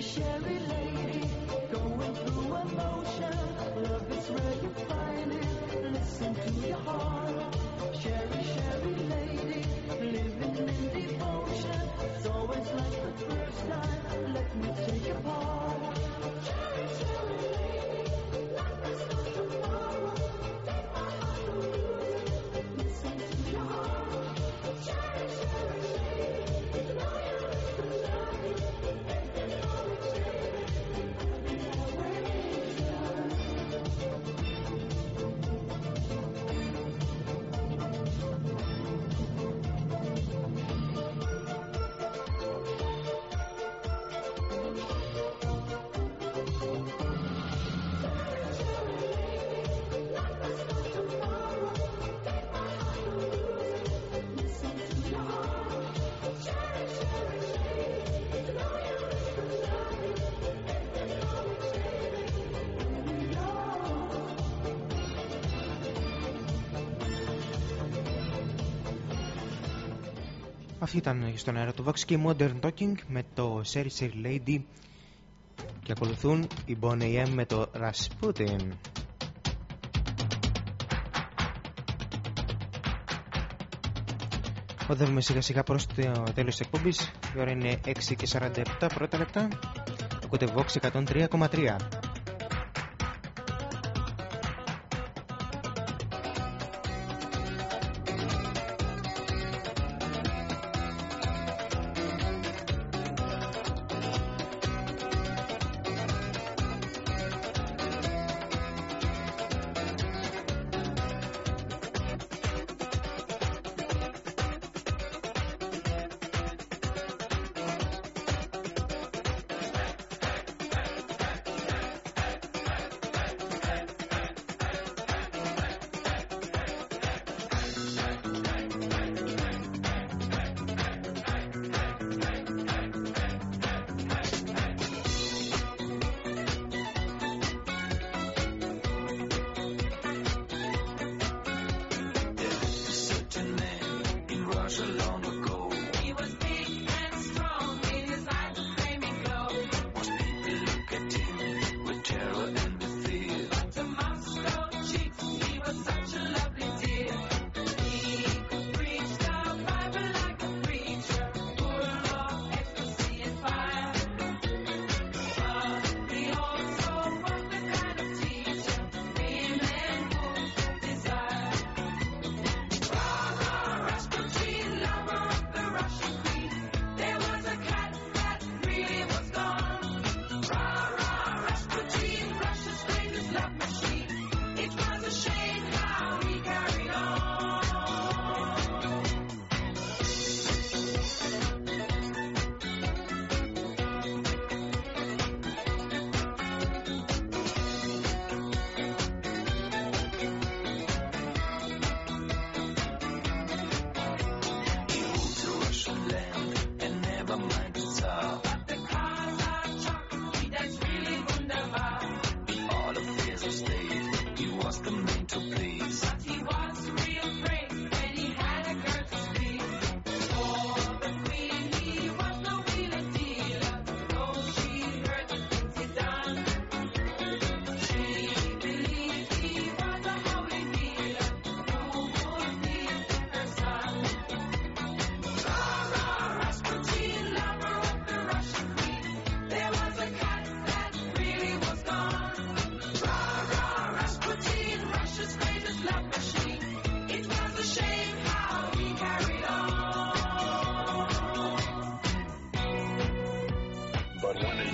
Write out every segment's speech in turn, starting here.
share it. Αυτή ήταν στον αέρα του Vox και Modern Talking με το Sherry Sherry Lady και ακολουθούν οι Bonnie M με το Rasputin. Οδεύουμε σιγά σιγά προς το τέλος της εκπομπής. Η ώρα είναι 6 και 47 πρώτα λεπτά. Ακούτε Vox 103,3.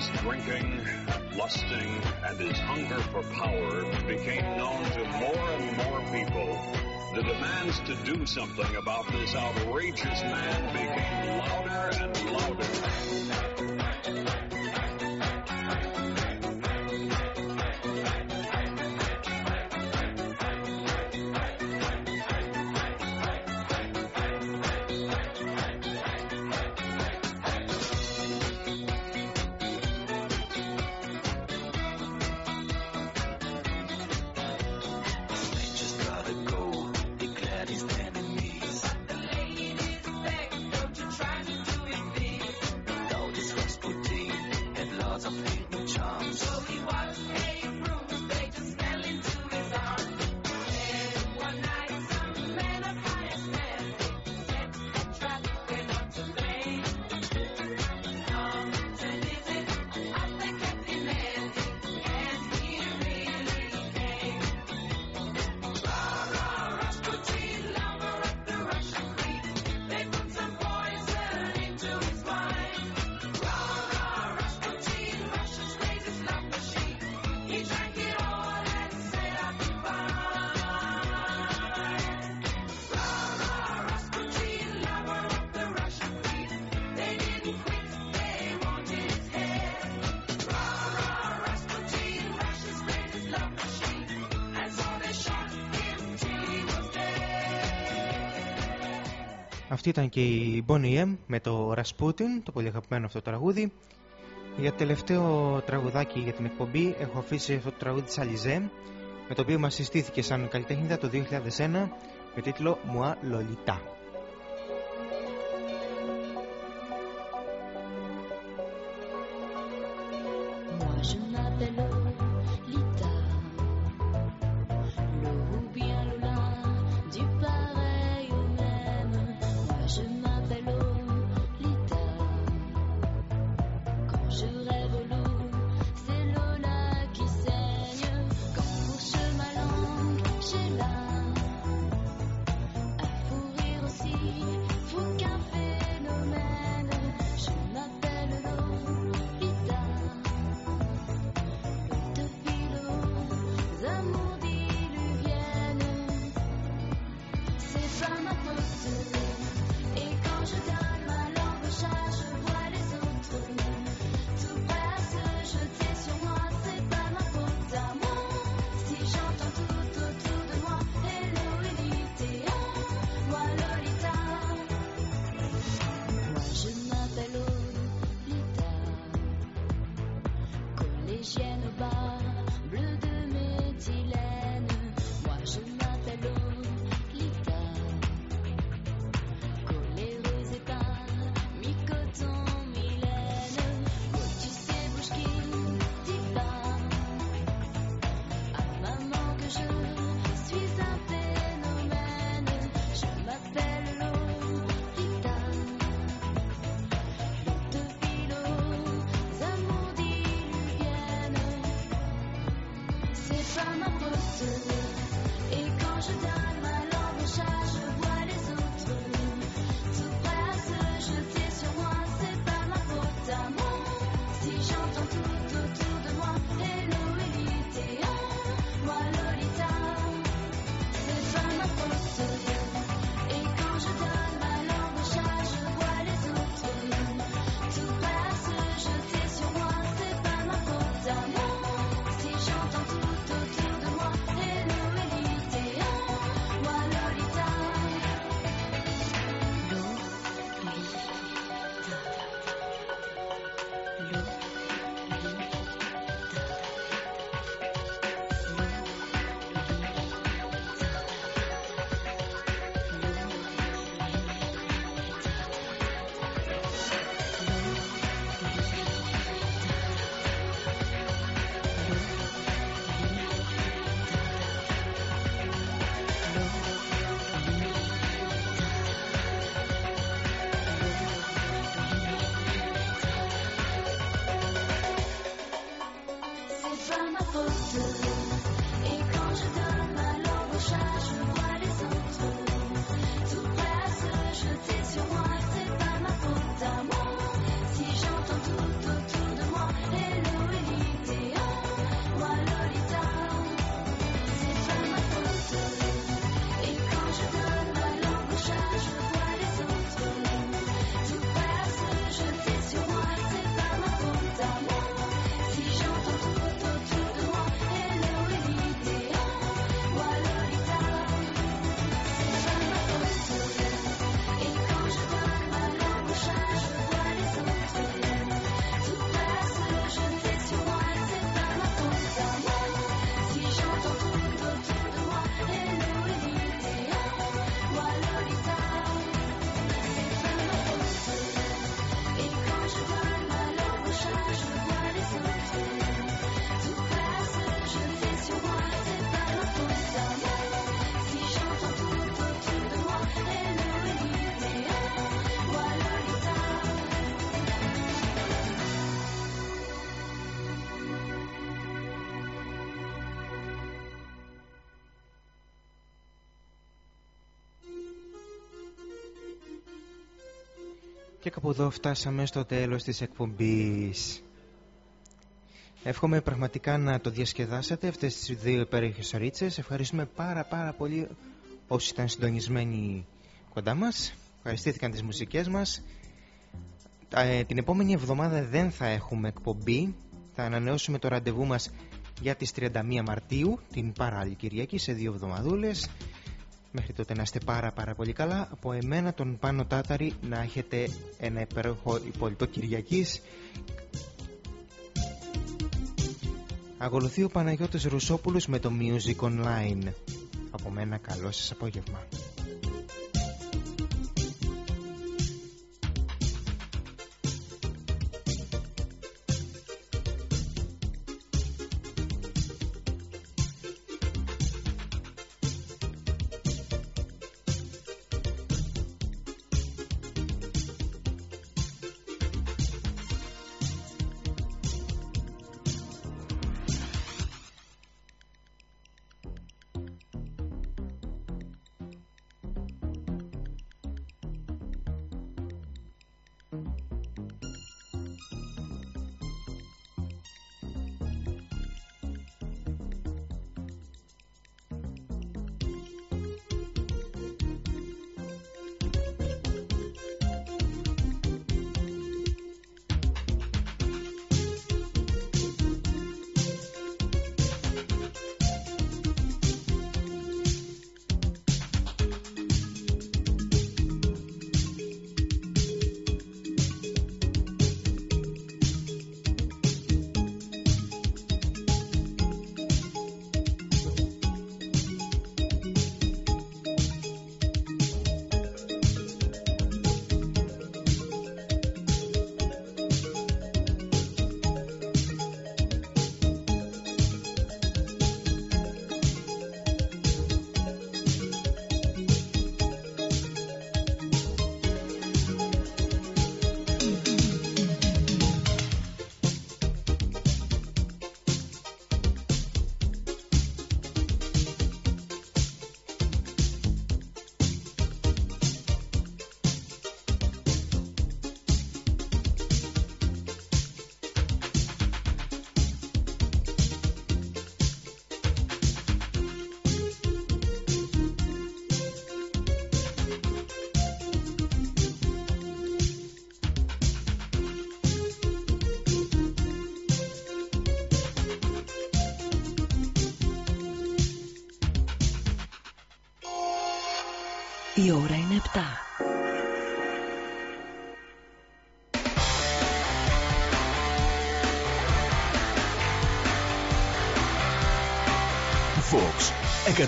his drinking, lusting, and his hunger for power became known to more and more people, the demands to do something about this outrageous man became louder and louder. Ήταν και η Bonnie M με το Rasputin, το πολύ αγαπημένο αυτό το τραγούδι. Για το τελευταίο τραγουδάκι για την εκπομπή έχω αφήσει αυτό το τραγούδι της Alizé με το οποίο μας συστήθηκε σαν καλλιτέχνητα το 2001 με τίτλο Moi Lolita. Κάπου εδώ φτάσαμε στο τέλος της εκπομπής. Εύχομαι πραγματικά να το διασκεδάσετε αυτές τις δύο υπέροχες ωρίτσες. Ευχαριστούμε πάρα πάρα πολύ όσοι ήταν συντονισμένοι κοντά μας. Ευχαριστήθηκαν τις μουσικές μας. Ε, την επόμενη εβδομάδα δεν θα έχουμε εκπομπή. Θα ανανεώσουμε το ραντεβού μας για τις 31 Μαρτίου, την παράλληλη Κυριακή, σε δύο εβδομαδούλες. Μέχρι τότε να είστε πάρα πάρα πολύ καλά. Από εμένα τον Πάνο Τάταρη να έχετε ένα υπέροχο υπόλοιπο Κυριακής. Ακολουθεί ο Παναγιώτης Ρουσόπουλος με το Music Online. Από μένα καλό σας απόγευμα.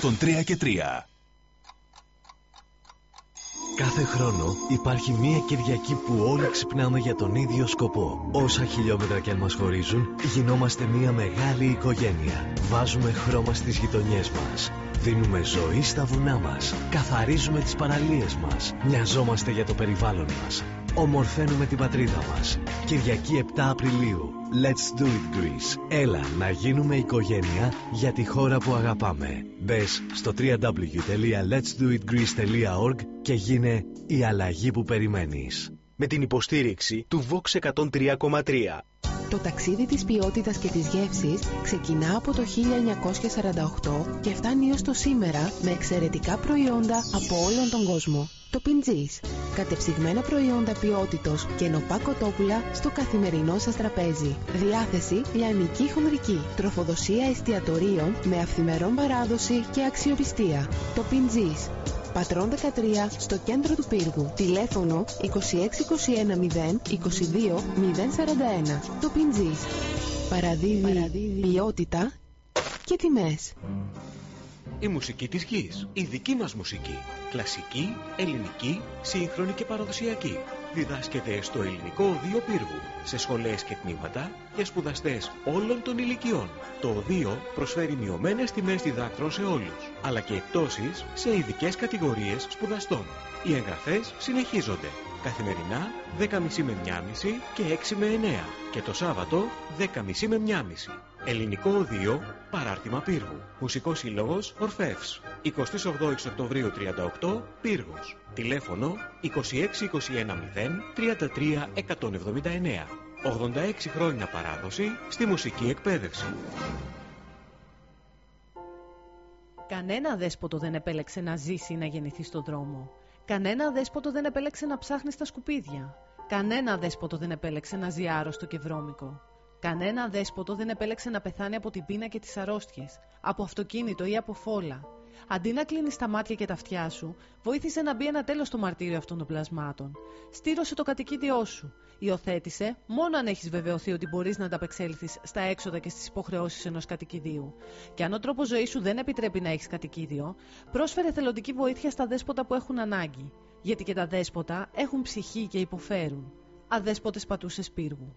103 και 3 Κάθε χρόνο υπάρχει μία Κυριακή που όλοι ξυπνάμε για τον ίδιο σκοπό. Όσα χιλιόμετρα και αν μας χωρίζουν, γινόμαστε μία μεγάλη οικογένεια. Βάζουμε χρώμα στις γειτονιές μας. Δίνουμε ζωή στα βουνά μας. Καθαρίζουμε τις παραλίες μας. Μοιαζόμαστε για το περιβάλλον μας. Ομορφαίνουμε την πατρίδα μας. Κυριακή 7 Απριλίου. Let's do it Greece. Έλα να γίνουμε οικογένεια για τη χώρα που αγαπάμε. Μπες στο www.letsdoitgreece.org και γίνε η αλλαγή που περιμένεις. Με την υποστήριξη του Vox 103,3. Το ταξίδι της ποιότητας και της γεύσης ξεκινά από το 1948 και φτάνει ως το σήμερα με εξαιρετικά προϊόντα από όλον τον κόσμο. Το Πιντζής. Κατεψυγμένα προϊόντα ποιότητος και νοπά κοτόπουλα στο καθημερινό σας τραπέζι. Διάθεση λιανική χονδρική. Τροφοδοσία εστιατορίων με αυθημερών παράδοση και αξιοπιστία. Το Πιντζής. Πατρών 13 στο κέντρο του πύργου. Τηλέφωνο 26210 22 041. Το Πιντζής. Παραδίδει, Παραδίδει ποιότητα και τιμές. Η μουσική της γης. Η δική μας μουσική. Κλασική, ελληνική, σύγχρονη και παραδοσιακή. Διδάσκεται στο Ελληνικό Οδείο Πύργου, σε σχολές και τμήματα για σπουδαστές όλων των ηλικιών. Το Οδείο προσφέρει μειωμένες τιμές διδάκτρων σε όλους, αλλά και εκτόσεις σε ειδικές κατηγορίες σπουδαστών. Οι εγγραφές συνεχίζονται. Καθημερινά 10.30 με 1.30 και 6 με 9 και το Σάββατο 10.30 με 1.30. Ελληνικό Οδείο, παράρτημα Πύργου. Μουσικός Σύλλογος Ορφεύς. 28 Οκτωβρίου 38, Πύργος. Τηλέφωνο 26210 33 179. 86 χρόνια παράδοση στη μουσική εκπαίδευση. Κανένα δέσποτο δεν επέλεξε να ζήσει ή να γεννηθεί στον δρόμο. Κανένα δέσποτο δεν επέλεξε να ψάχνει στα σκουπίδια. Κανένα δέσποτο δεν επέλεξε να ζει άρρωστο και βρώμικο. Κανένα δέσποτο δεν επέλεξε να πεθάνει από την πείνα και τις αρρώστιες, από αυτοκίνητο ή από φόλα. Αντί να κλείνει τα μάτια και τα αυτιά σου, βοήθησε να μπει ένα τέλος στο μαρτύριο αυτών των πλασμάτων. Στήρωσε το κατοικίδιό σου. Υιοθέτησε μόνο αν έχεις βεβαιωθεί ότι μπορείς να ανταπεξέλθεις στα έξοδα και στις υποχρεώσεις ενός κατοικιδίου. Και αν ο τρόπος ζωής σου δεν επιτρέπει να έχεις κατοικίδιο, πρόσφερε θελοντική βοήθεια στα δέσποτα που έχουν ανάγκη. Γιατί και τα δέσποτα έχουν ψυχή και υποφέρουν. Αδέσποτες πατούσες πύργου.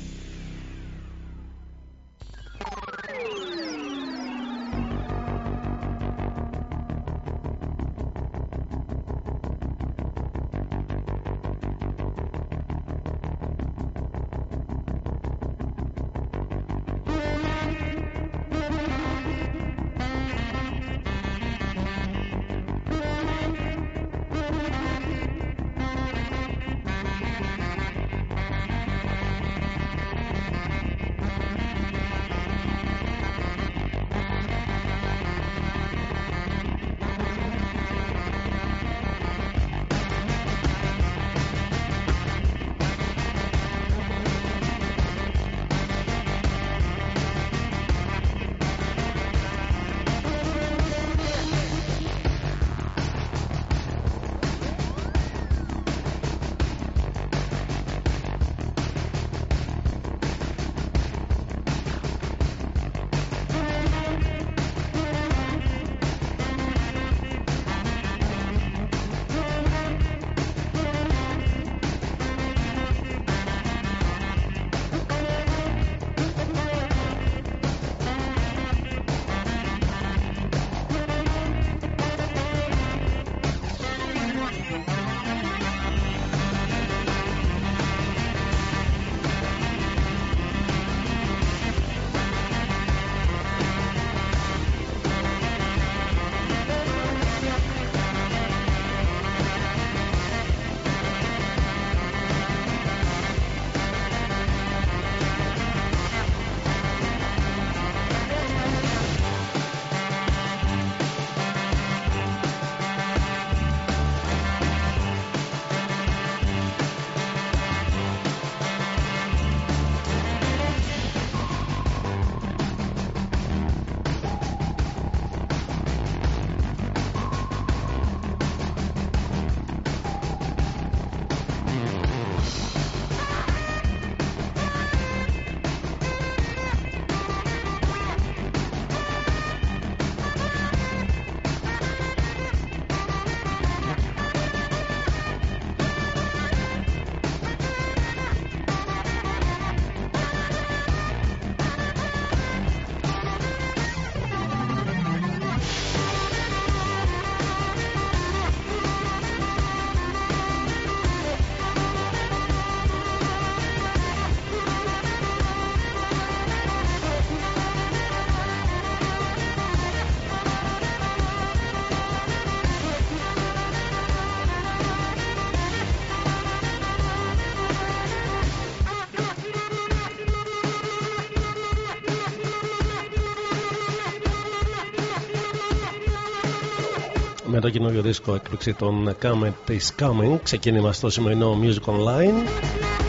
Καινούριο δίσκο έκπληξη των Come is Coming. Ξεκίνημα στο σημερινό Music Online.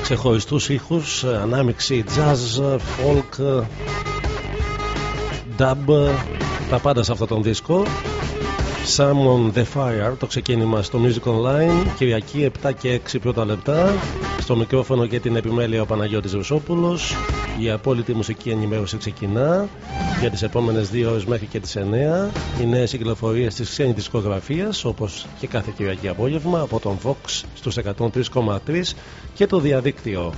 Ξεχωριστούς ήχους ανάμειξη jazz, folk dub τα πάντα σε αυτόν τον δίσκο. Summon the Fire το ξεκίνημα στο Music Online. Κυριακή 7 και 6 πρώτα λεπτά. Στο μικρόφωνο και την επιμέλεια ο Παναγιώτης Ρουσόπουλος η απόλυτη μουσική ενημέρωση ξεκινά για τις επόμενες δύο ώρες μέχρι και τις 9 οι νέες κυκλοφορίες της ξένης δισκογραφίας όπως και κάθε Κυριακή απόγευμα από τον Vox στους 103,3 και το διαδίκτυο.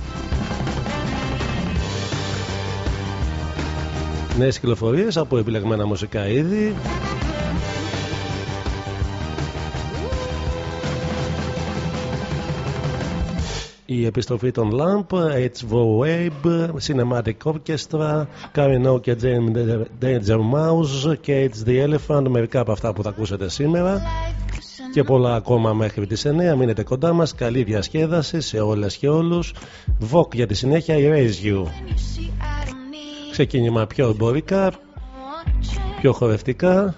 Νέες κυκλοφορίες από επιλεγμένα μουσικά είδη η επιστροφή των Lamp, H.V. Wave, Cinematic Orchestra, Carino και Danger Mouse, Cage the Elephant, μερικά από αυτά που θα ακούσετε σήμερα και πολλά ακόμα μέχρι τις 9. Μείνετε κοντά μας, καλή διασκέδαση σε όλες και όλους. Vogue για τη συνέχεια, Erase You. Ξεκίνημα πιο εμπορικά, πιο χορευτικά.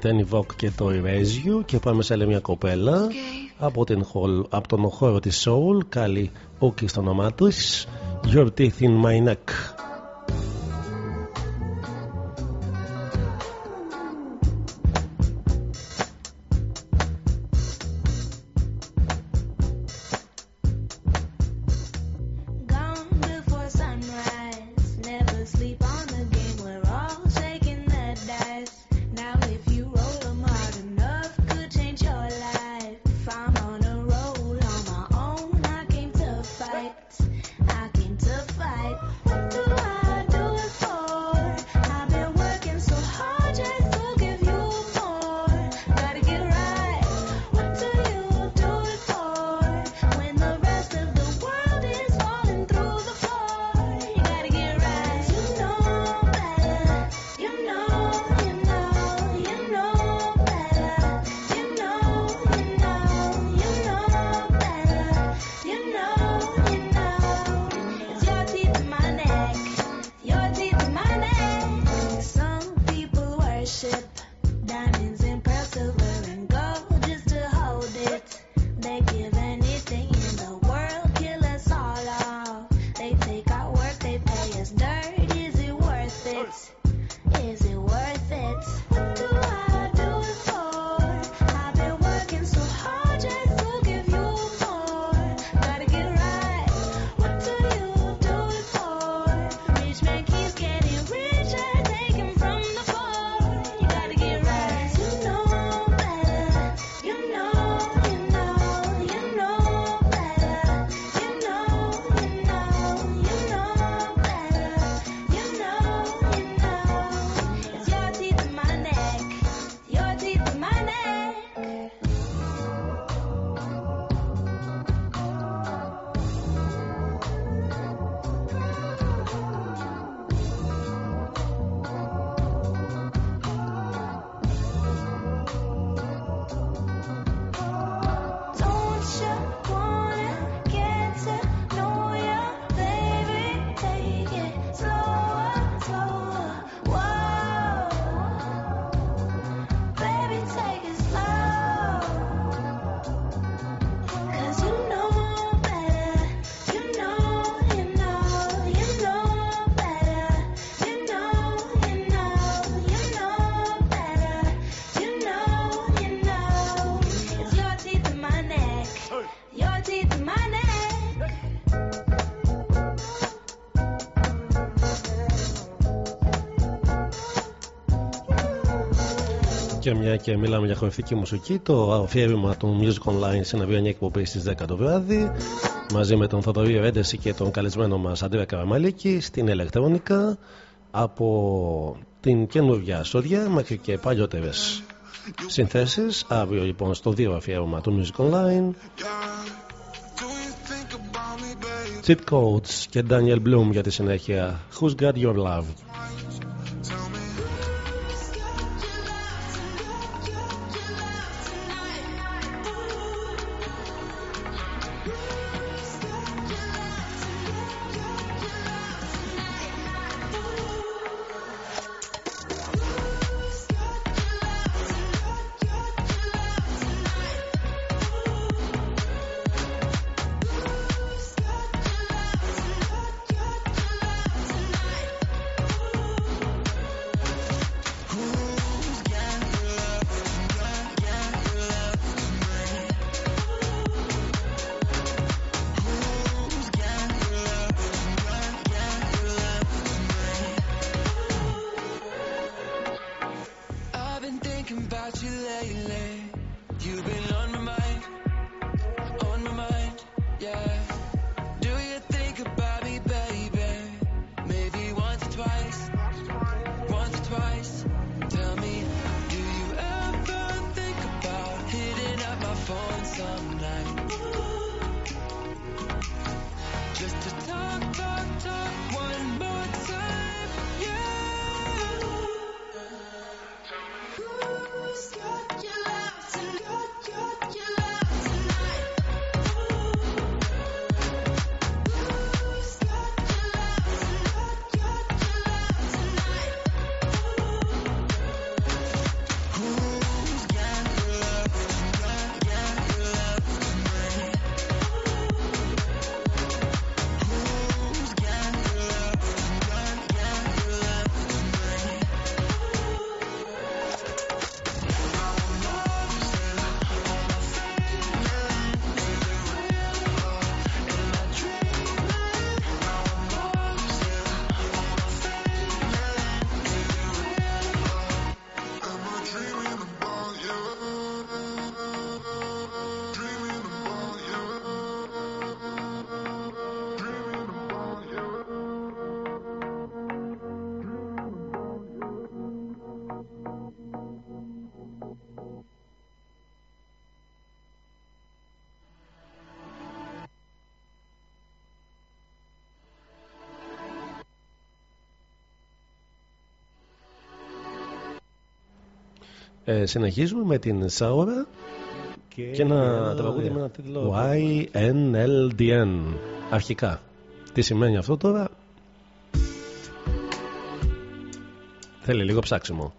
ήταν η Vogue και το Erasio και πάμε σε άλλη μια κοπέλα από, την, από τον χώρο της Soul, καλή Ούκη στο όνομά της. Your Teeth in My Neck. μια και μιλάμε για χορευτική μουσική, το αφιέρωμα του Music Online συναντήρια μια εκπομπή στις 10 το βράδυ μαζί με τον Θοδωρή Ρέντεση και τον καλεσμένο μας Αντρέα Καραμαλίκη στην ηλεκτρόνικα από την καινούργια σόδια μέχρι και παλιότερες συνθέσεις. Αύριο λοιπόν στο 2 αφιέρωμα του Music Online. Cheat Codes και Daniel Bloom για τη συνέχεια Who's Got Your Love; Ε, συνεχίζουμε με την Σάουρα και, ένα τραγούδι με ένα τίτλο YNLDN αρχικά. Τι σημαίνει αυτό τώρα; Θέλει λίγο ψάξιμο.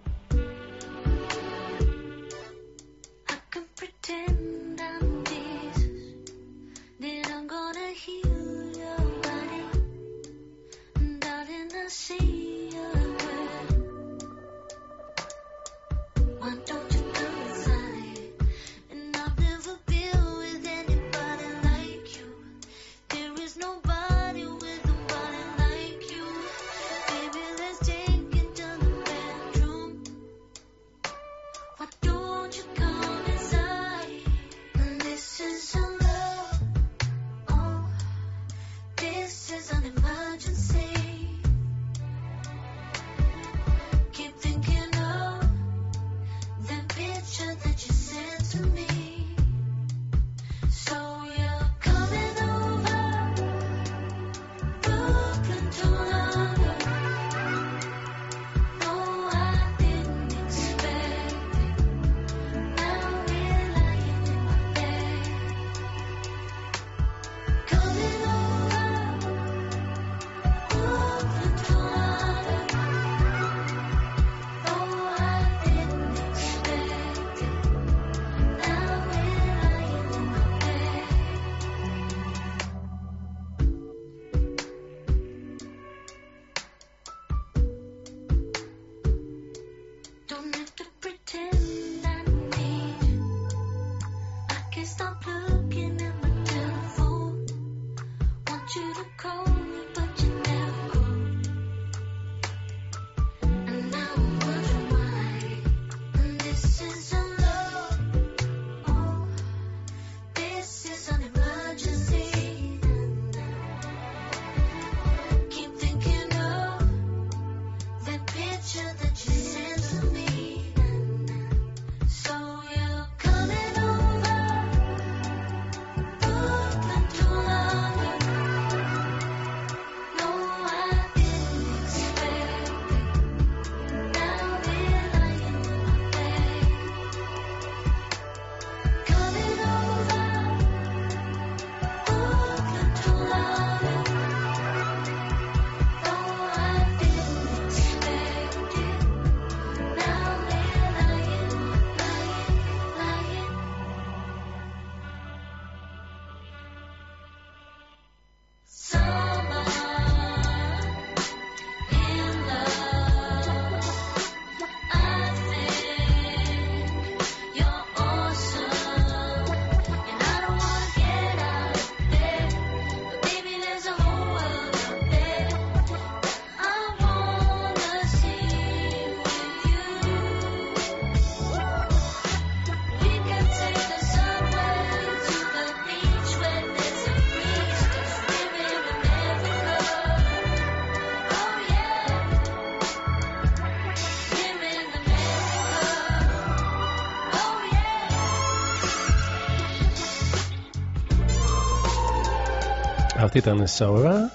Αυτή ήταν η Σαουρά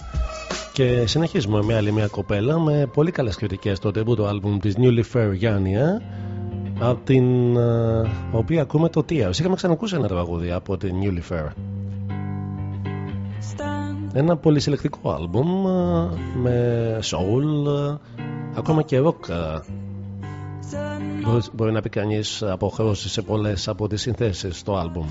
και συνεχίζουμε με άλλη μια κοπέλα με πολύ καλές κριτικές στο debut το άλμπουμ της Newly Fair Γιάννια από την ε, οποία ακούμε το Tears. Είχαμε ξανακούσει ένα τραγούδι από την Newly Fair. Ένα πολυσυλλεκτικό άλμπουμ ε, με soul, ε, ακόμα και rock. ε, Μπορείς, μπορεί να πει κανείς αποχρώσεις σε πολλές από τις συνθέσεις στο άλμπουμ.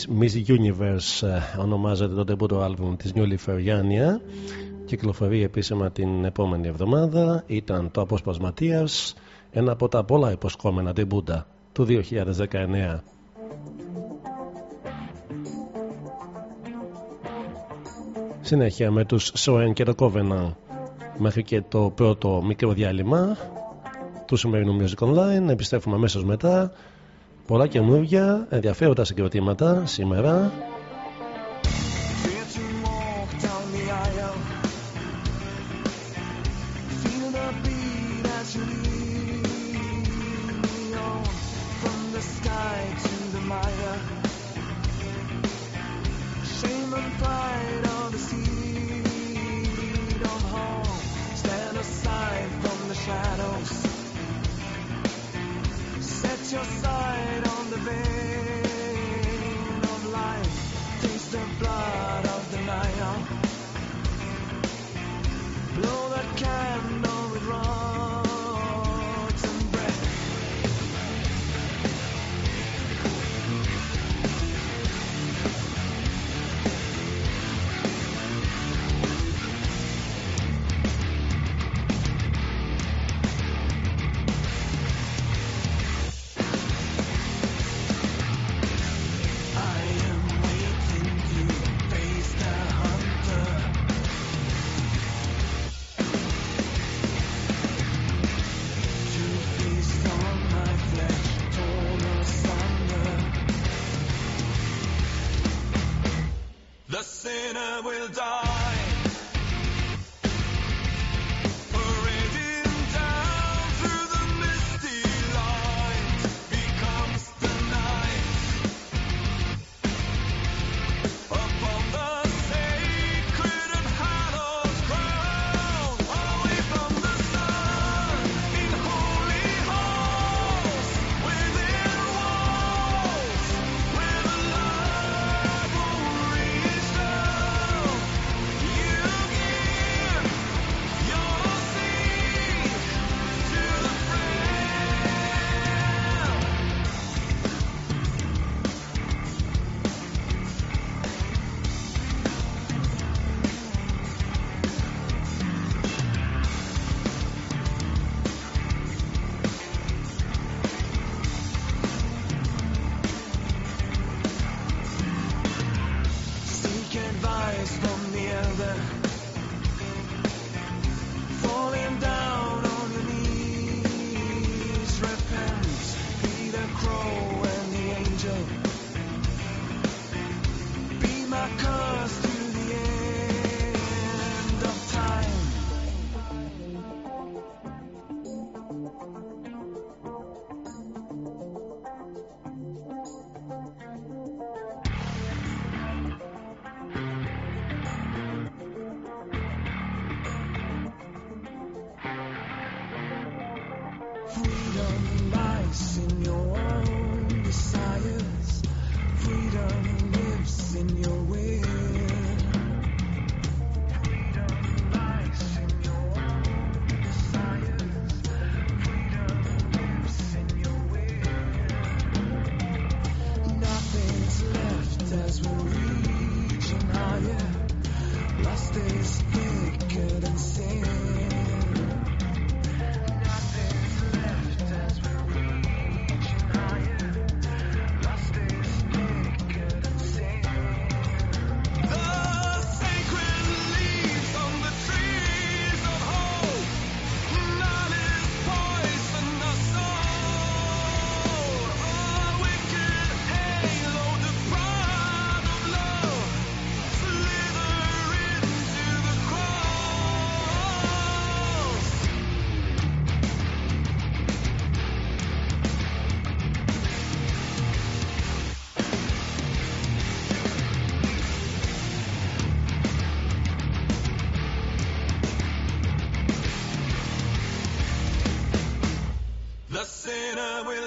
Miss, Miss Universe ε, ονομάζεται το debut το άλμπουμ της Νιούλη Φεριάνια κυκλοφορεί επίσημα την επόμενη εβδομάδα. Ήταν το απόσπασμα Tears ένα από τα πολλά υποσχόμενα debut του 2019 Συνέχεια με τους Soen και το Covenant μέχρι και το πρώτο μικρό διάλειμμα του σημερινού Music Online. Επιστρέφουμε αμέσως μετά πολλά καινούργια ενδιαφέροντα συγκροτήματα σήμερα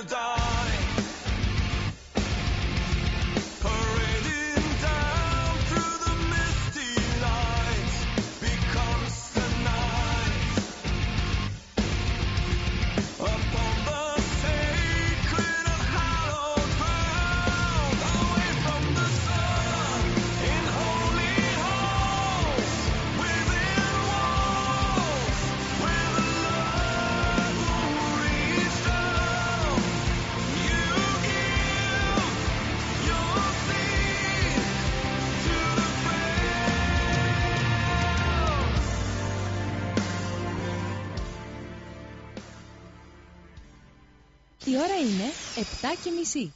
die. Και μισή.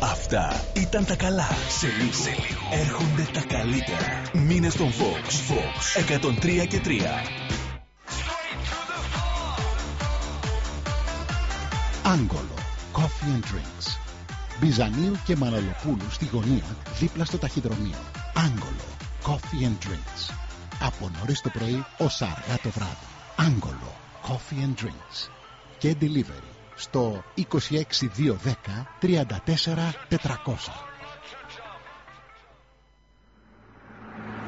Αυτά ήταν τα καλά. Σε λίγο, έρχονται τα καλύτερα. Μήνε στον Fox. Fox 103 και 3. Άγγολο. Coffee and Drinks. Μπιζανίου και Μαναλοπούλου στη γωνία δίπλα στο ταχυδρομείο. Άγγολο. Coffee and Drinks. Από νωρίς το πρωί ως αργά το βράδυ. Άγγολο. Coffee and Drinks. Και delivery στο 26210 34 400.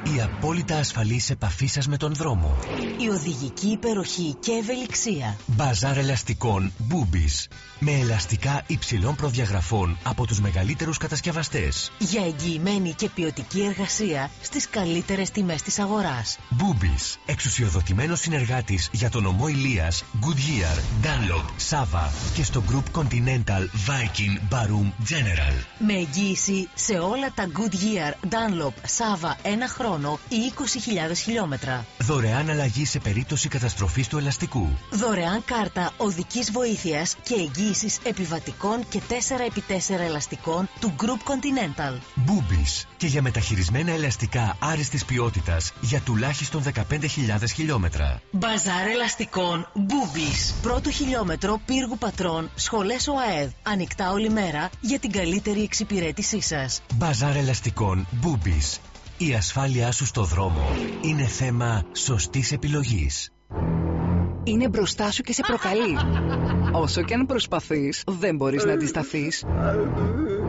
Η απόλυτα ασφαλής επαφή σας με τον δρόμο. Η οδηγική υπεροχή και ευελιξία. Μπαζάρ ελαστικών Boobies. Με ελαστικά υψηλών προδιαγραφών από τους μεγαλύτερους κατασκευαστές. Για εγγυημένη και ποιοτική εργασία στις καλύτερες τιμές της αγοράς. Boobies. Εξουσιοδοτημένος συνεργάτης για τον ομό Ηλίας, Goodyear, Dunlop, Sava και στο Group Continental, Viking, Barum, General. Με εγγύηση σε όλα τα Goodyear, Dunlop, Sava ένα χρόνο ή 20.000 χιλιόμετρα. Δωρεάν αλλαγή σε περίπτωση καταστροφής του ελαστικού. Δωρεάν κάρτα οδικής βοήθειας και εγγύησης επιβατικών και 4x4 ελαστικών του Group Continental. Boobies. Και για μεταχειρισμένα ελαστικά άριστης ποιότητας για τουλάχιστον 15.000 χιλιόμετρα. Μπαζάρ ελαστικών Boobies. Πρώτο χιλιόμετρο πύργου πατρών, σχολές ΟΑΕΔ. Ανοιχτά όλη μέρα για την καλύτερη εξυπηρέτησή σας. Μπαζάρ ελαστικών Boobies. Η ασφάλειά σου στο δρόμο είναι θέμα σωστής επιλογής. Είναι μπροστά σου και σε προκαλεί. Όσο και αν προσπαθείς, δεν μπορείς να αντισταθείς.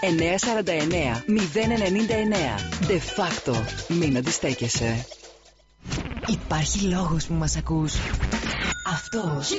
949 099. De facto. Μην αντιστέκεσαι. Υπάρχει λόγος που μας ακούς. Αυτός. Και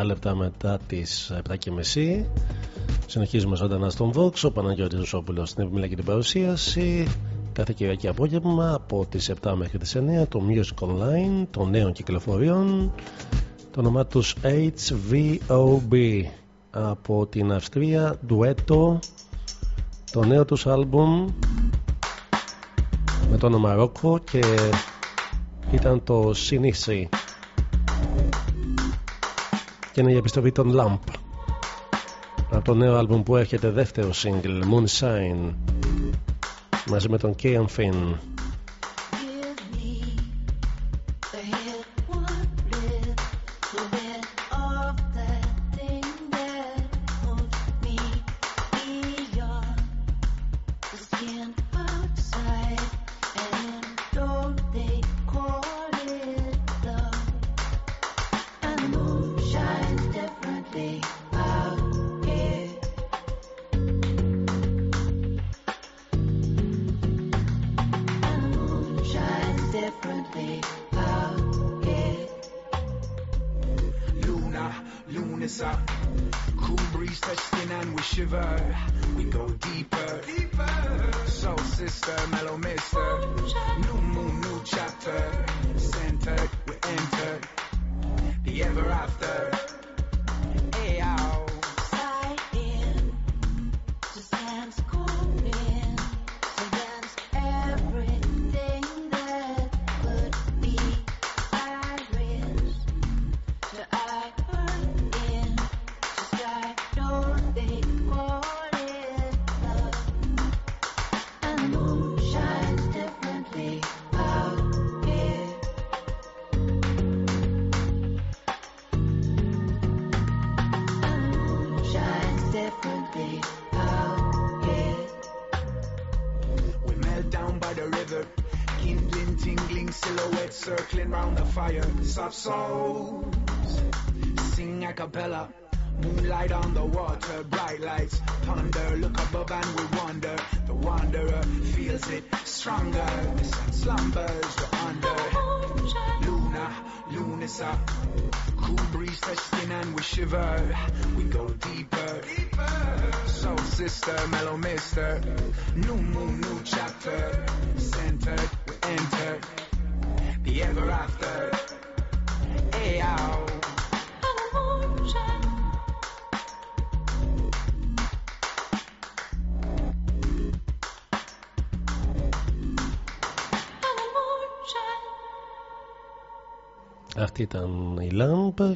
7 λεπτά μετά τις 7 και μισή. Συνεχίζουμε ζωντανά στον Vox. Ο Παναγιώτης Ζωσόπουλος στην επιμήλεια και την παρουσίαση. Κάθε Κυριακή απόγευμα από τις 7 μέχρι τις 9 το Music Online των νέων κυκλοφοριών. Το όνομά τους HVOB από την Αυστρία Duetto το νέο τους άλμπουμ με το όνομα Rocco και ήταν το Sinisi και είναι η επιστροφή των Lamp. Από το νέο άλμπουμ που έρχεται δεύτερο single Moonshine μαζί με τον Kian Finn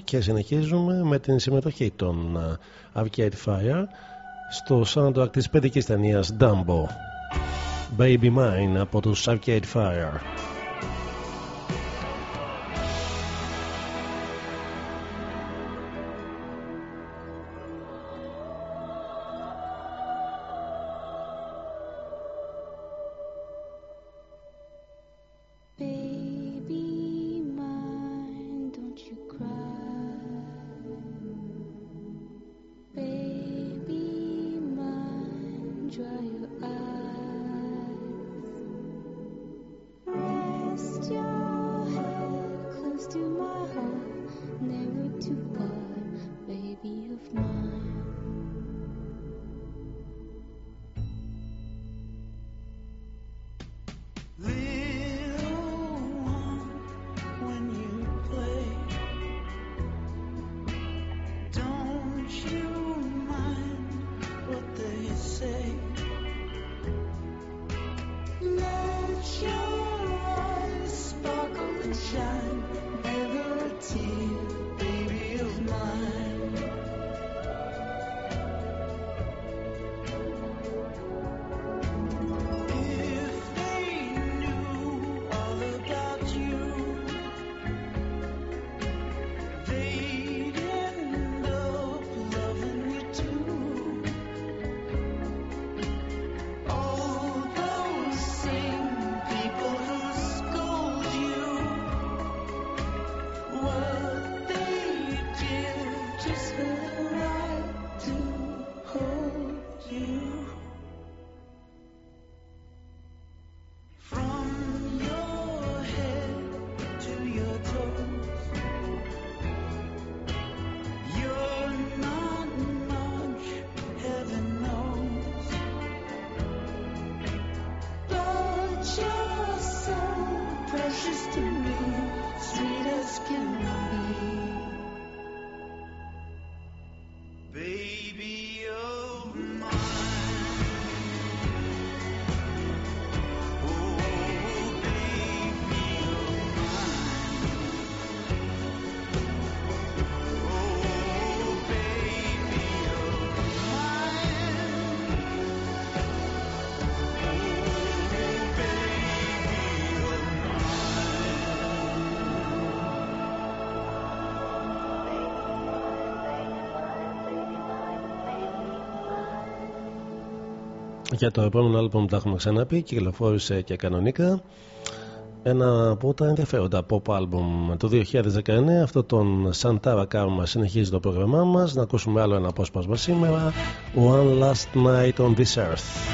και συνεχίζουμε με την συμμετοχή των uh, Arcade Fire στο soundtrack της παιδικής ταινίας Dumbo. Baby Mine από τους Arcade Fire για το επόμενο άλμπομ τα έχουμε ξαναπεί κυκλοφόρησε και κανονικά. Ένα από τα ενδιαφέροντα pop album του 2019 αυτό τον Σαντάρα Κάρμα συνεχίζει το πρόγραμμά μας. Να ακούσουμε άλλο ένα απόσπασμα σήμερα. One Last Night on This Earth.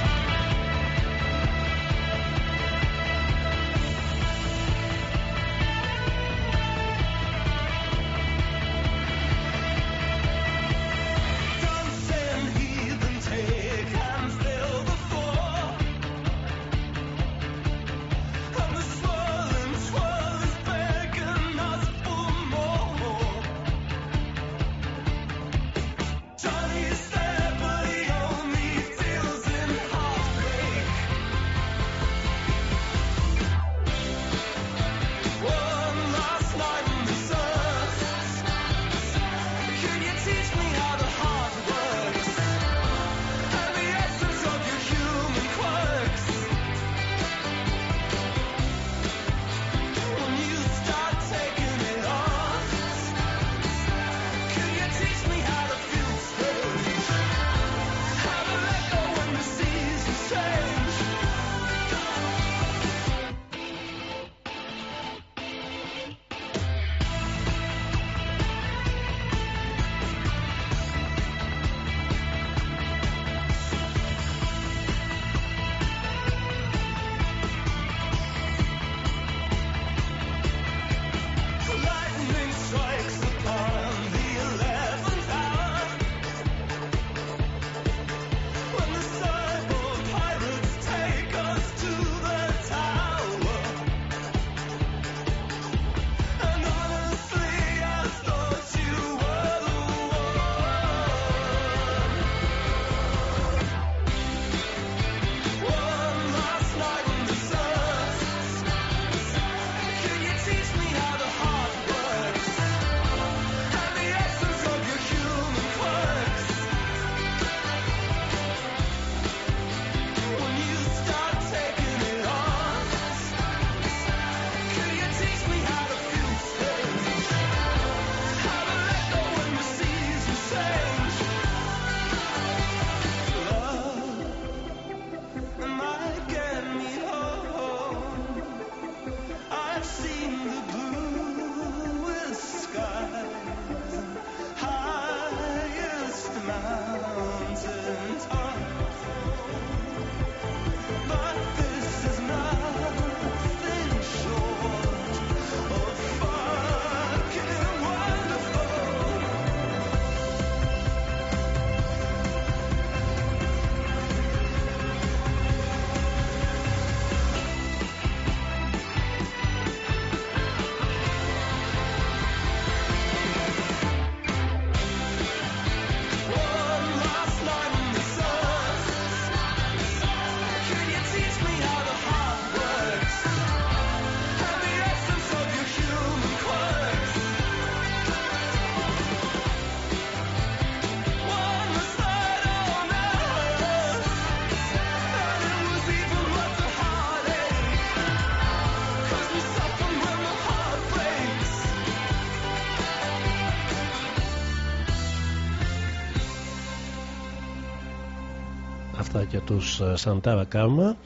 αυτά και τους ε, Σαντάρα Κάρμα.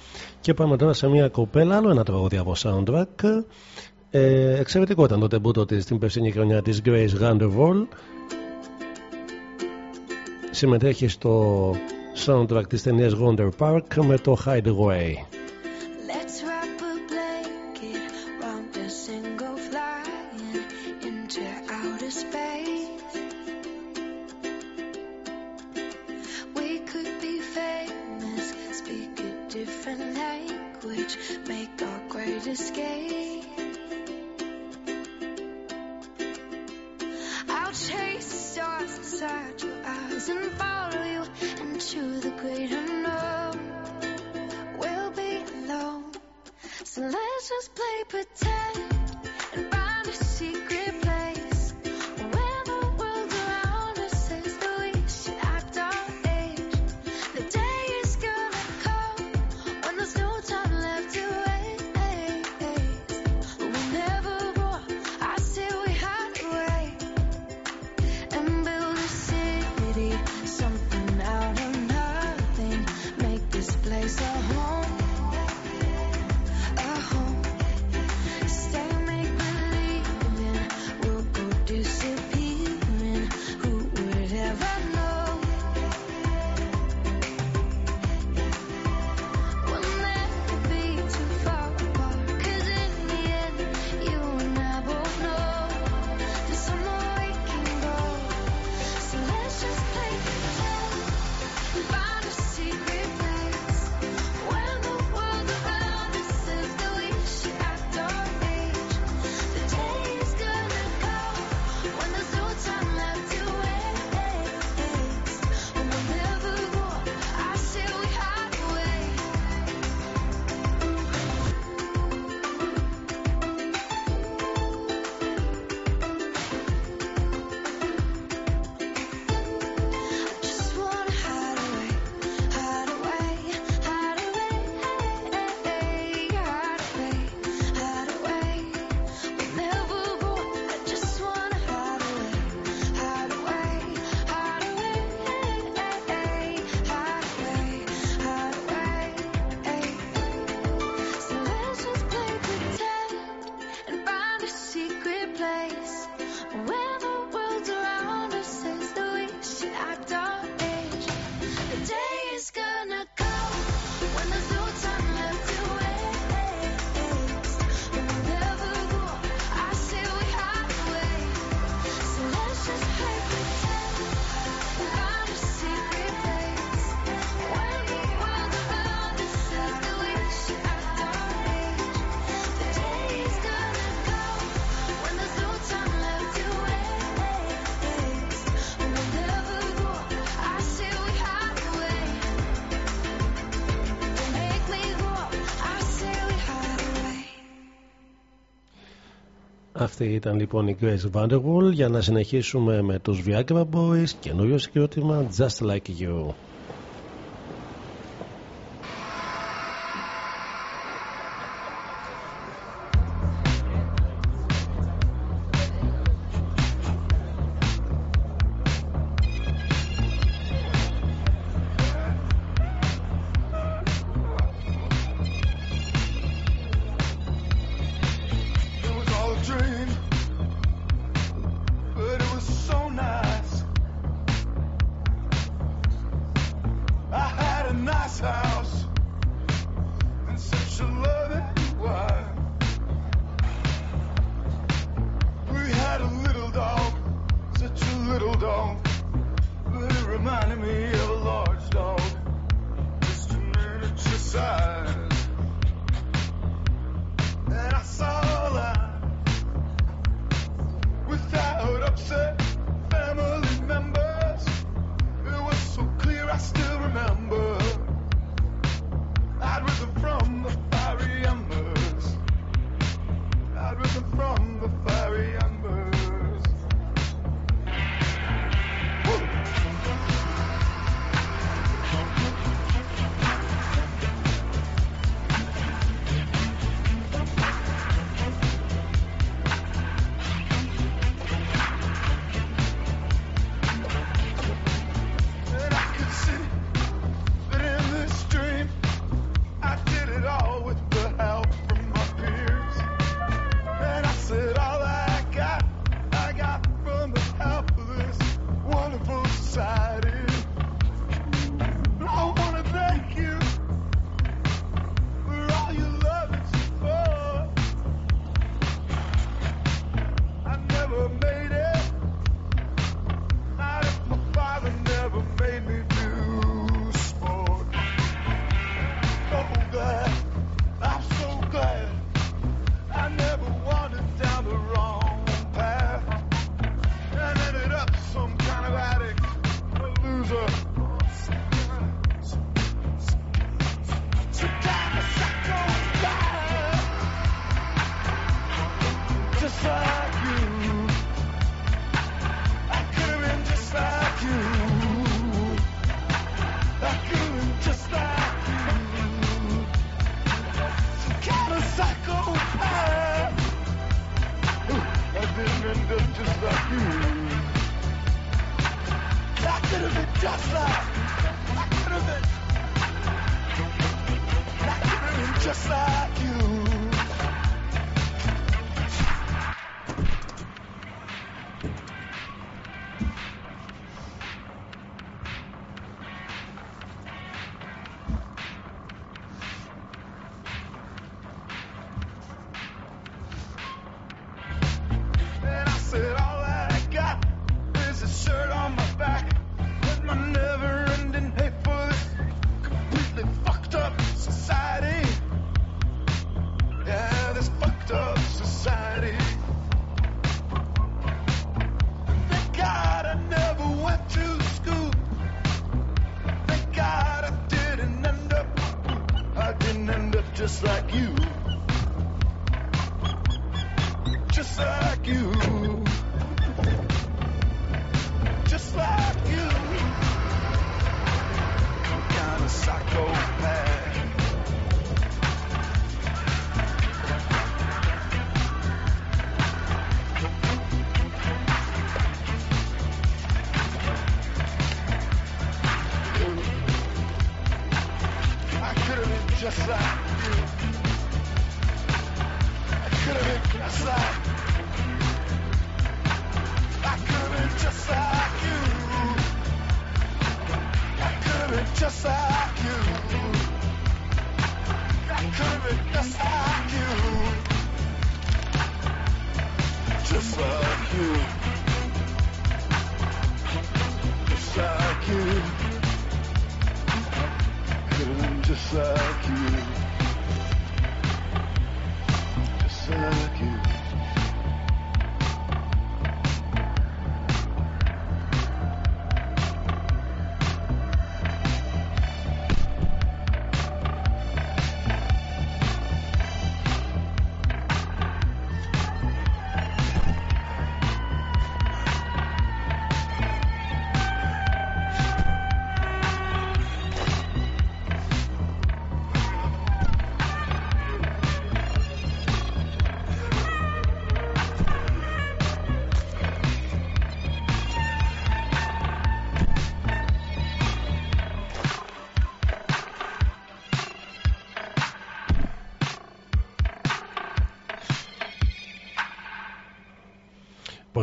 Και πάμε τώρα σε μια κοπέλα, άλλο ένα τραγούδι από soundtrack. Ε, εξαιρετικό ήταν το τεμπούτο της την περσίνη χρονιά της Grace Vanderwall συμμετέχει στο soundtrack της ταινίας Wonder Park με το Hideaway. Αυτή ήταν λοιπόν η Grace Vanderwall για να συνεχίσουμε με τους Viagra Boys καινούριο συγκρότημα Just Like You.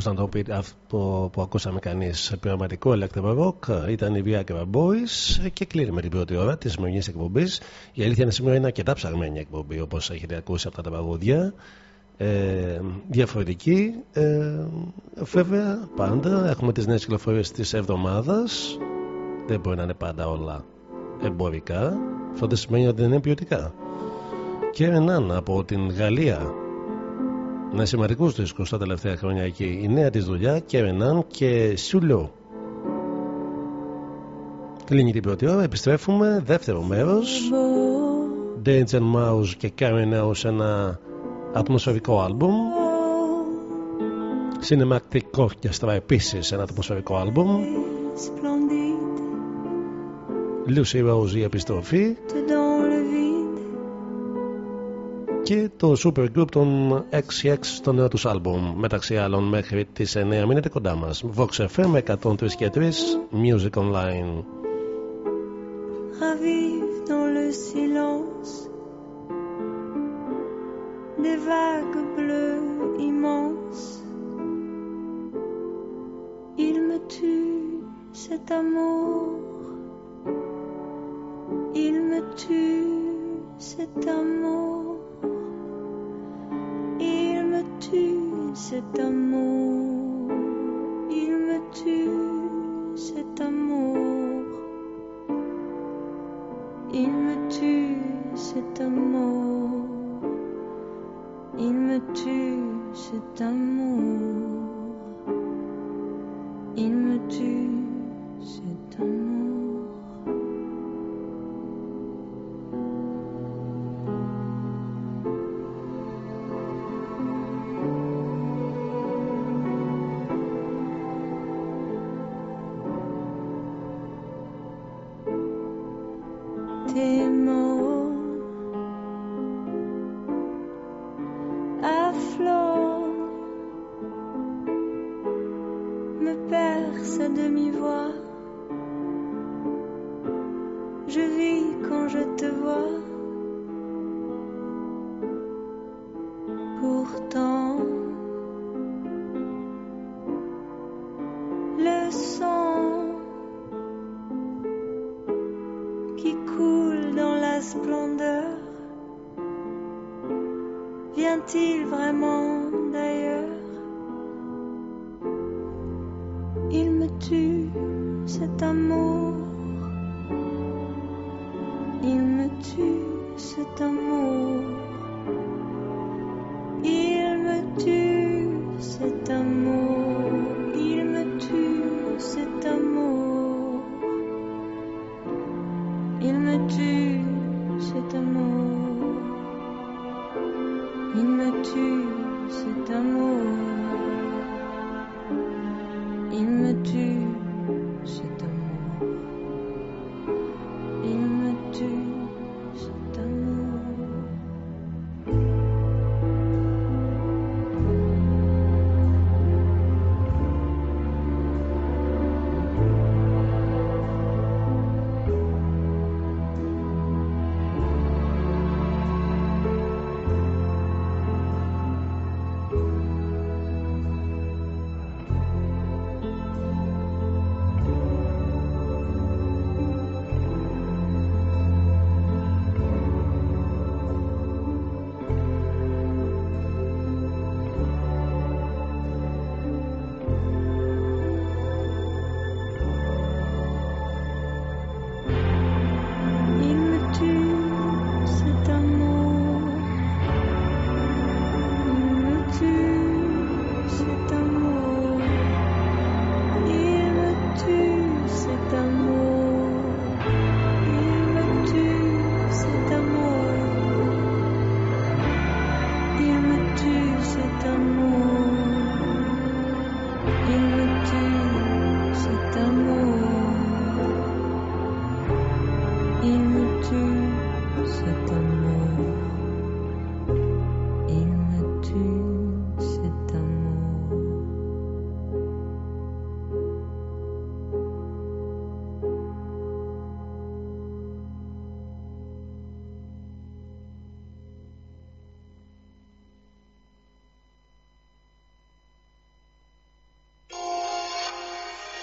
Πώ να το πει αυτό που ακούσαμε κανείς, πειραματικό electro rock, ήταν η Viagra Boys και κλείνει με την πρώτη ώρα της σημερινής εκπομπής. Η αλήθεια είναι σήμερα είναι αρκετά ψαγμένη εκπομπή όπως έχετε ακούσει από τα τραγούδια. Ε, διαφορετική. Ε, βέβαια, πάντα έχουμε τις νέες κυκλοφορίες της εβδομάδας. Δεν μπορεί να είναι πάντα όλα εμπορικά. Αυτό δεν σημαίνει ότι δεν είναι ποιοτικά. Και έναν από την Γαλλία με σημαντικούς δίσκους τα τελευταία χρόνια εκεί. Η νέα της δουλειά και Ρενάν και Σουλό. Κλείνει την πρώτη ώρα, επιστρέφουμε. Δεύτερο μέρος. Danger Mouse και Karen House ένα ατμοσφαιρικό άλμπουμ. Cinematic Orchestra επίσης ένα ατμοσφαιρικό άλμπουμ. Lucy Rose η επιστροφή και το super group των XX στο νέο τους άλμπουμ μεταξύ άλλων μέχρι τις 9 μείνετε κοντά μας Vox FM 103 και 3 Music Online ravive dans le silence des vagues bleues immenses. Il me tue cet amour, il me tue cet amour, cet amour, il me tue cet amour. Il me tue cet amour. Il me tue cet amour. Il me tue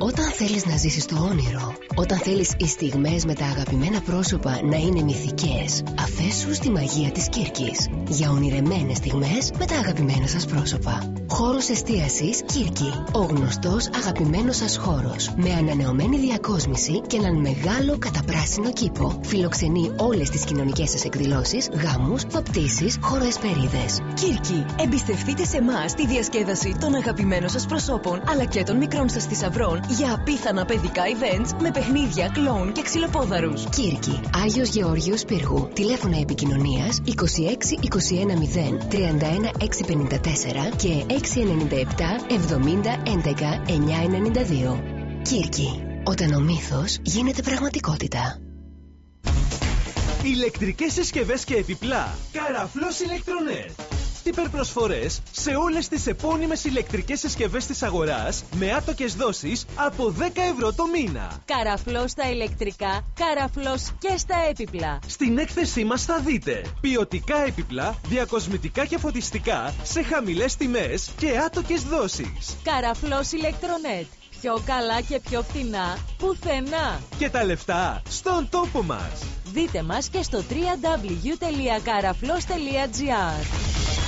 Όταν θέλεις να ζήσεις το όνειρο, όταν θέλεις οι στιγμές με τα αγαπημένα πρόσωπα να είναι μυθικές, αφέσου στη μαγεία της Κύρκης. Για ονειρεμένες στιγμές με τα αγαπημένα σας πρόσωπα. Χώρος εστίασης Κύρκη. Ο γνωστός αγαπημένος σας χώρος. Με ανανεωμένη διακόσμηση και έναν μεγάλο καταπράσινο κήπο. Φιλοξενεί όλες τις κοινωνικές σας εκδηλώσεις, γάμους, βαπτίσεις, χωροεσπερίδες. Κύρκη, εμπιστευτείτε σε εμάς τη διασκέδαση των αγαπημένων σας προσώπων αλλά και των μικρών σας θησαυρών για απίθανα παιδικά events με παιχνίδια, κλόουν και ξυλοπόδαρους. Κύρκη, Άγιος Γεώργιος Πύργου. Τηλέφωνα επικοινωνίας 26 21 0 31 654 και 697 70 11 992. Κύρκη, όταν ο μύθος γίνεται πραγματικότητα. Ηλεκτρικές συσκευές και επιπλά. Καραφλός ηλεκτρονέτ. Υπερπροσφορές σε όλες τις επώνυμες ηλεκτρικές συσκευές της αγοράς με άτοκες δόσεις από 10 ευρώ το μήνα. Καραφλός στα ηλεκτρικά, καραφλός και στα έπιπλα. Στην έκθεσή μας θα δείτε ποιοτικά έπιπλα, διακοσμητικά και φωτιστικά σε χαμηλές τιμές και άτοκες δόσεις. Καραφλός ηλεκτρονέτ. Πιο καλά και πιο φθηνά πουθενά. Και τα λεφτά στον τόπο μας. Δείτε μας και στο www.karaflos.gr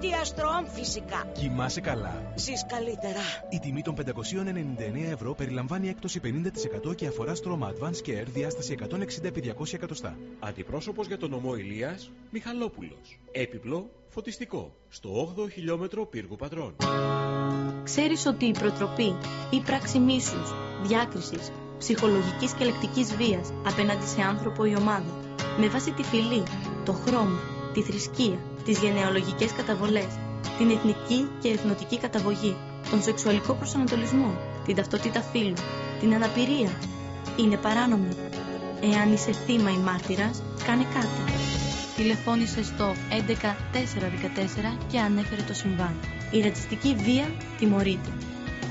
Διαστρόμ φυσικά. Κοιμάσαι καλά. Ζεις καλύτερα. Η τιμή των 599 ευρώ περιλαμβάνει έκπτωση 50% και αφορά στρώμα Advanced Care διάσταση 160x200 εκατοστά. Αντιπρόσωπος για τον νομό Ηλίας, Μιχαλόπουλος. Έπιπλο, φωτιστικό. Στο 8ο χιλιόμετρο πύργου πατρών. Ξέρεις ότι η προτροπή ή πράξη μίσους, διάκρισης, ψυχολογικής και λεκτικής βίας απέναντι σε άνθρωπο ή ομάδα, με βάση τη φυλή, το χρώμα, τη θρησκεία, τις γενεαλογικές καταβολές, την εθνική και εθνοτική καταγωγή, τον σεξουαλικό προσανατολισμό, την ταυτότητα φύλου, την αναπηρία, είναι παράνομη. Εάν είσαι θύμα ή μάρτυρας, κάνε κάτι. Τηλεφώνησε στο 11414 και ανέφερε το συμβάν. Η ρατσιστική βία τιμωρείται.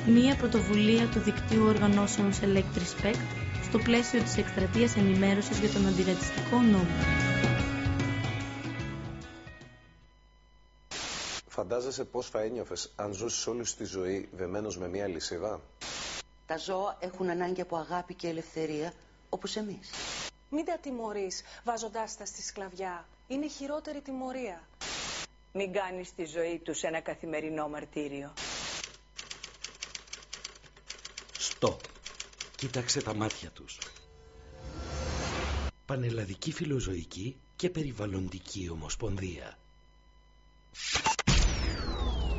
Μία πρωτοβουλία του δικτύου οργανώσεων Select Respect στο πλαίσιο της εκστρατείας ενημέρωσης για τον αντιρατσιστικό νόμο. Φαντάζεσαι πώς θα ένιωθες αν ζούσες όλη σου τη ζωή δεμένος με μία λυσίδα; Τα ζώα έχουν ανάγκη από αγάπη και ελευθερία, όπως εμείς. Μην τα τιμωρείς βάζοντάς τα στη σκλαβιά. Είναι χειρότερη τιμωρία. Μην κάνεις τη ζωή τους ένα καθημερινό μαρτύριο. Στο. Κοίταξε τα μάτια τους. Πανελλαδική Φιλοζωική και Περιβαλλοντική Ομοσπονδία.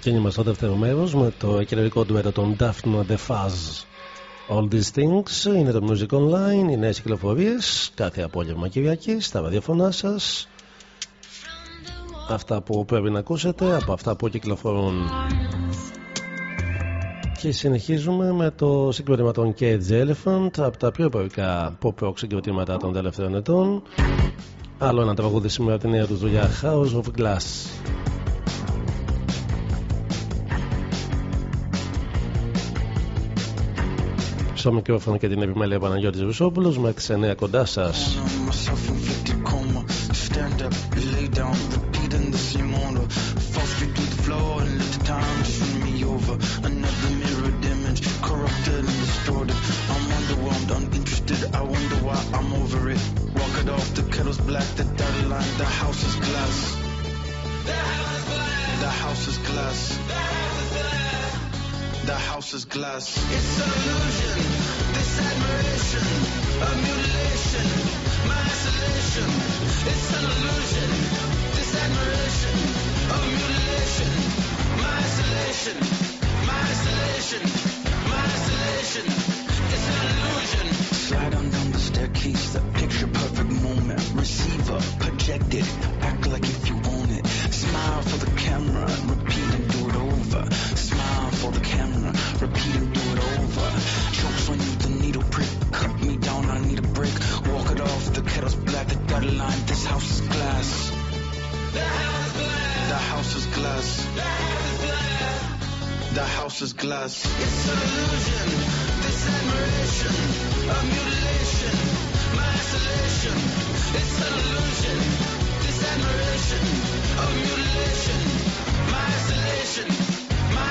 Ξεκίνημα στο δεύτερο μέρος με το κυριολεικό ντουέτο των Daphne The Fuzz. All these things είναι το Music Online, οι νέες κυκλοφορίες κάθε απόγευμα Κυριακή στα ραδιοφωνά σας. Αυτά που πρέπει να ακούσετε από αυτά που κυκλοφορούν. Και συνεχίζουμε με το συγκρότημα των Cage Elephant από τα πιο εμπορικά pop rock συγκροτήματα των τελευταίων ετών. Άλλο ένα τραγούδι σήμερα από τη νέα τους δουλειά House of Glass. Στο μικρόφωνο και την επιμέλεια Παναγιώτης Βουσόπουλος με τις 9 κοντά σας. Self-inflicted coma. Stand up, lay down, repeating the the house is glass. It's an illusion, this admiration, a mutilation, my isolation. It's an illusion, this admiration, a mutilation, my isolation, my isolation, my isolation. It's an illusion. Slide on down the staircase, the picture perfect moment. Receiver projected, act like if you own it. Smile for the camera, repeat and do it over. Smile for the camera. Repeat and do it over. Chokes on you, the needle prick. Cut me down, I need a break. Walk it off, the kettle's black, the dotted line. This house is glass. The house is glass. The house is glass. The house is glass. It's an illusion. This admiration. A mutilation. My isolation. It's an illusion. This admiration. A mutilation. My isolation.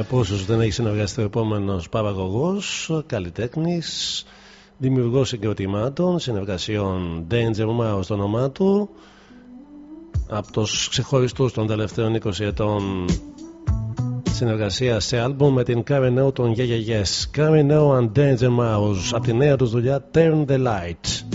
με πόσους δεν έχει συνεργαστεί ο επόμενος παραγωγός, καλλιτέχνης, δημιουργός συγκροτημάτων, συνεργασιών Danger Mouse το όνομά του, από τους ξεχωριστούς των τελευταίων 20 ετών συνεργασία σε άλμπουμ με την Karen O των Yeah Yeah Yes. Karen O and Danger Mouse από τη νέα τους δουλειά Turn the Light.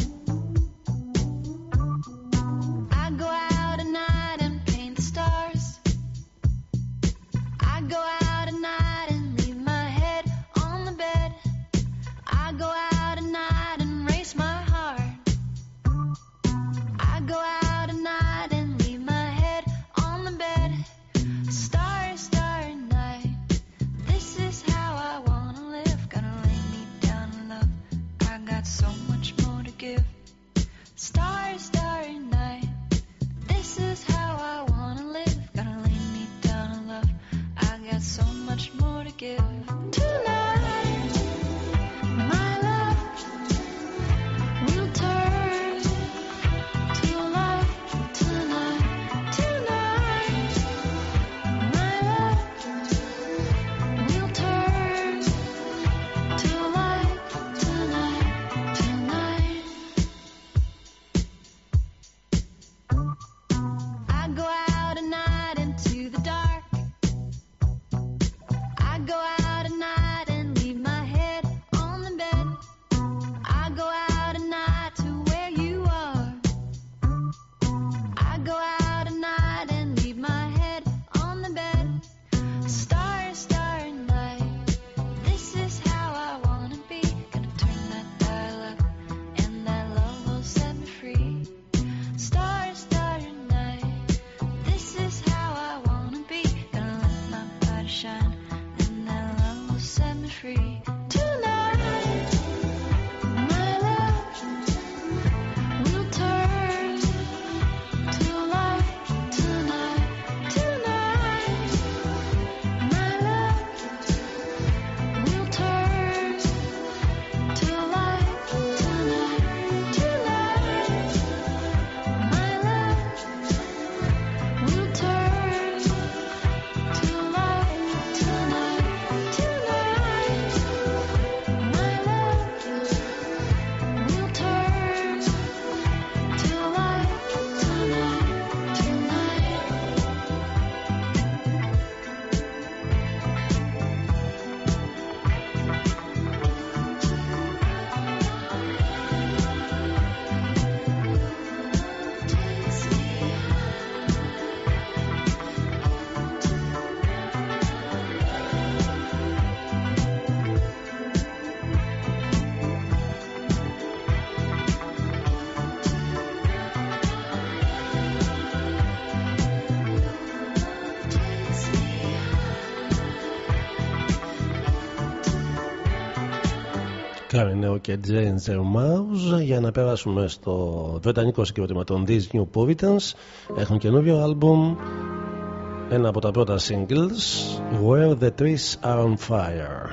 Κάρινεο και James Mouse για να περάσουμε στο βρετανικό συγκρότημα των These New Puritans έχουν καινούριο άλμπουμ ένα από τα πρώτα singles Where the Trees Are on Fire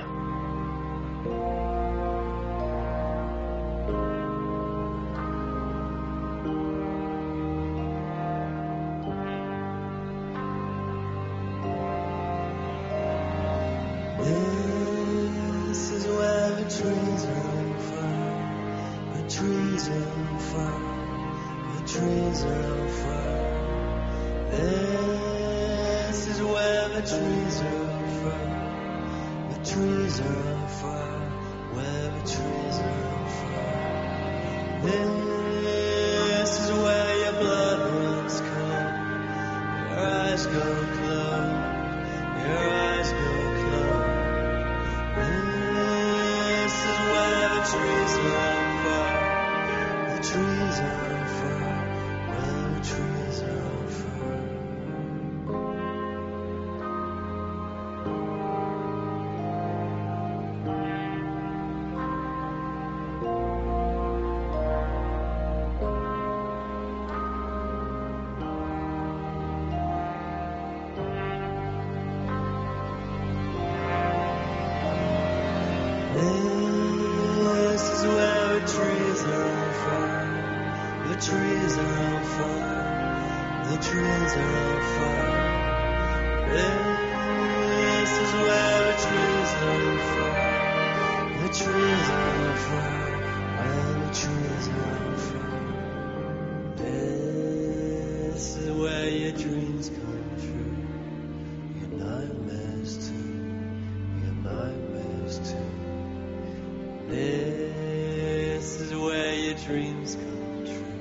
your dreams come true.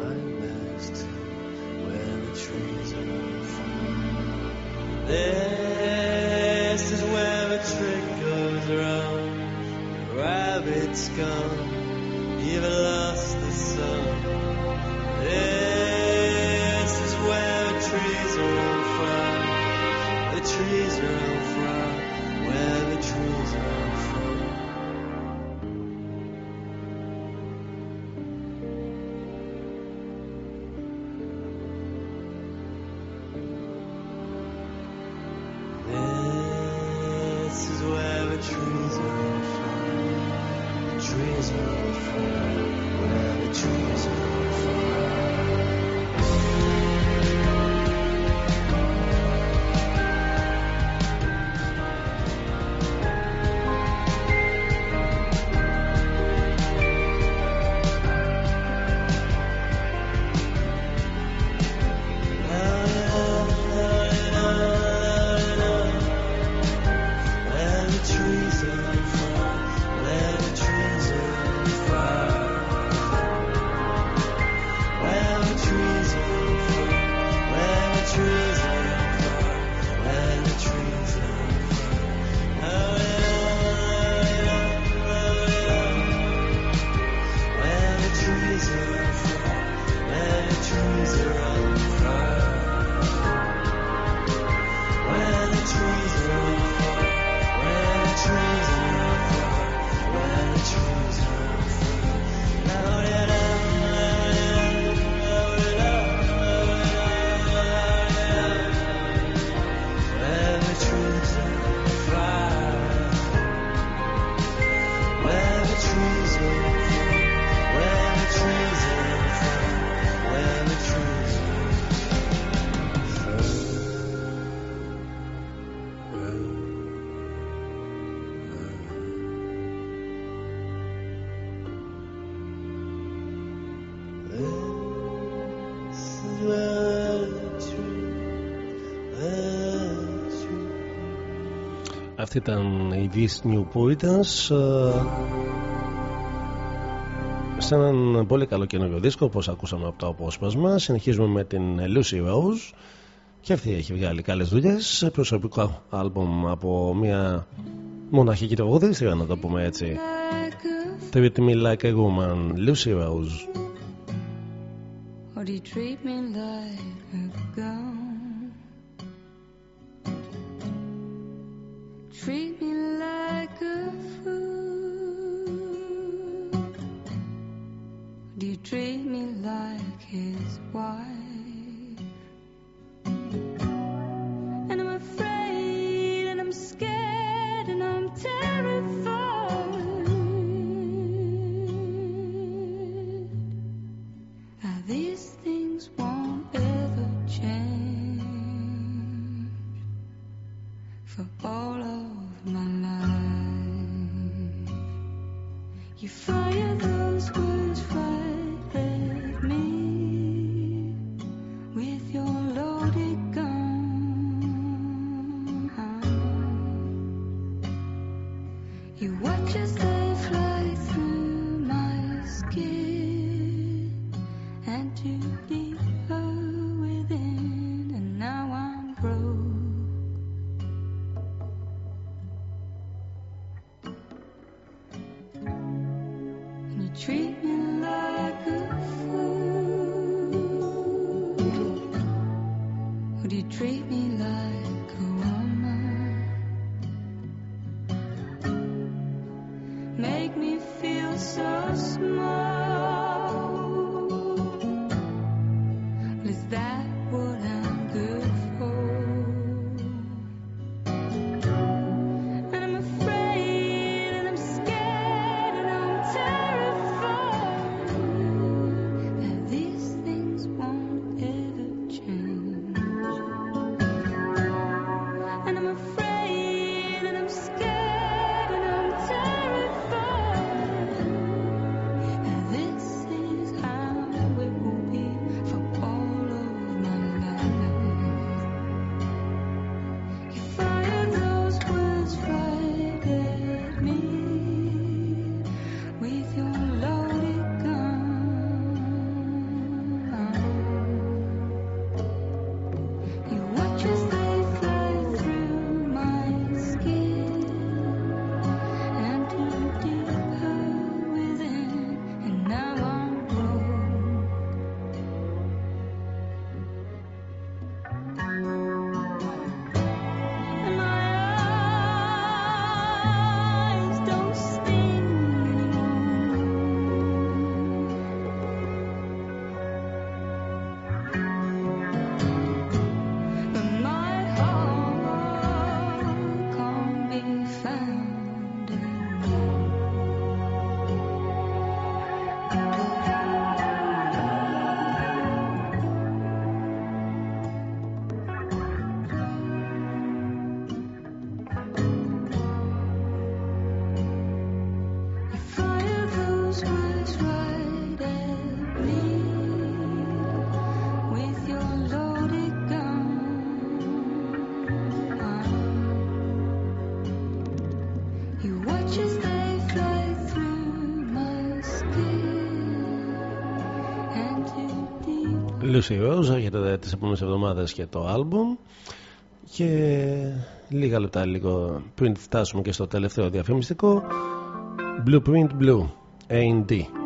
I'm next where the trees are on. There Αυτή ήταν η This New Puritans ε, σε έναν πολύ καλό καινούριο δίσκο όπως ακούσαμε από το απόσπασμα. Συνεχίζουμε με την Lucy Rose και αυτή έχει βγάλει καλές δουλειές. Προσωπικό άλμπομ από μια μοναχική τραγουδίστρια να το πούμε έτσι. Treat me like a woman Lucy Rose. Do you treat me like Lucy Rose για τις επόμενες εβδομάδες και το άλμπουμ. Και λίγα λεπτά λίγο πριν φτάσουμε και στο τελευταίο διαφημιστικό Blueprint Blue A&D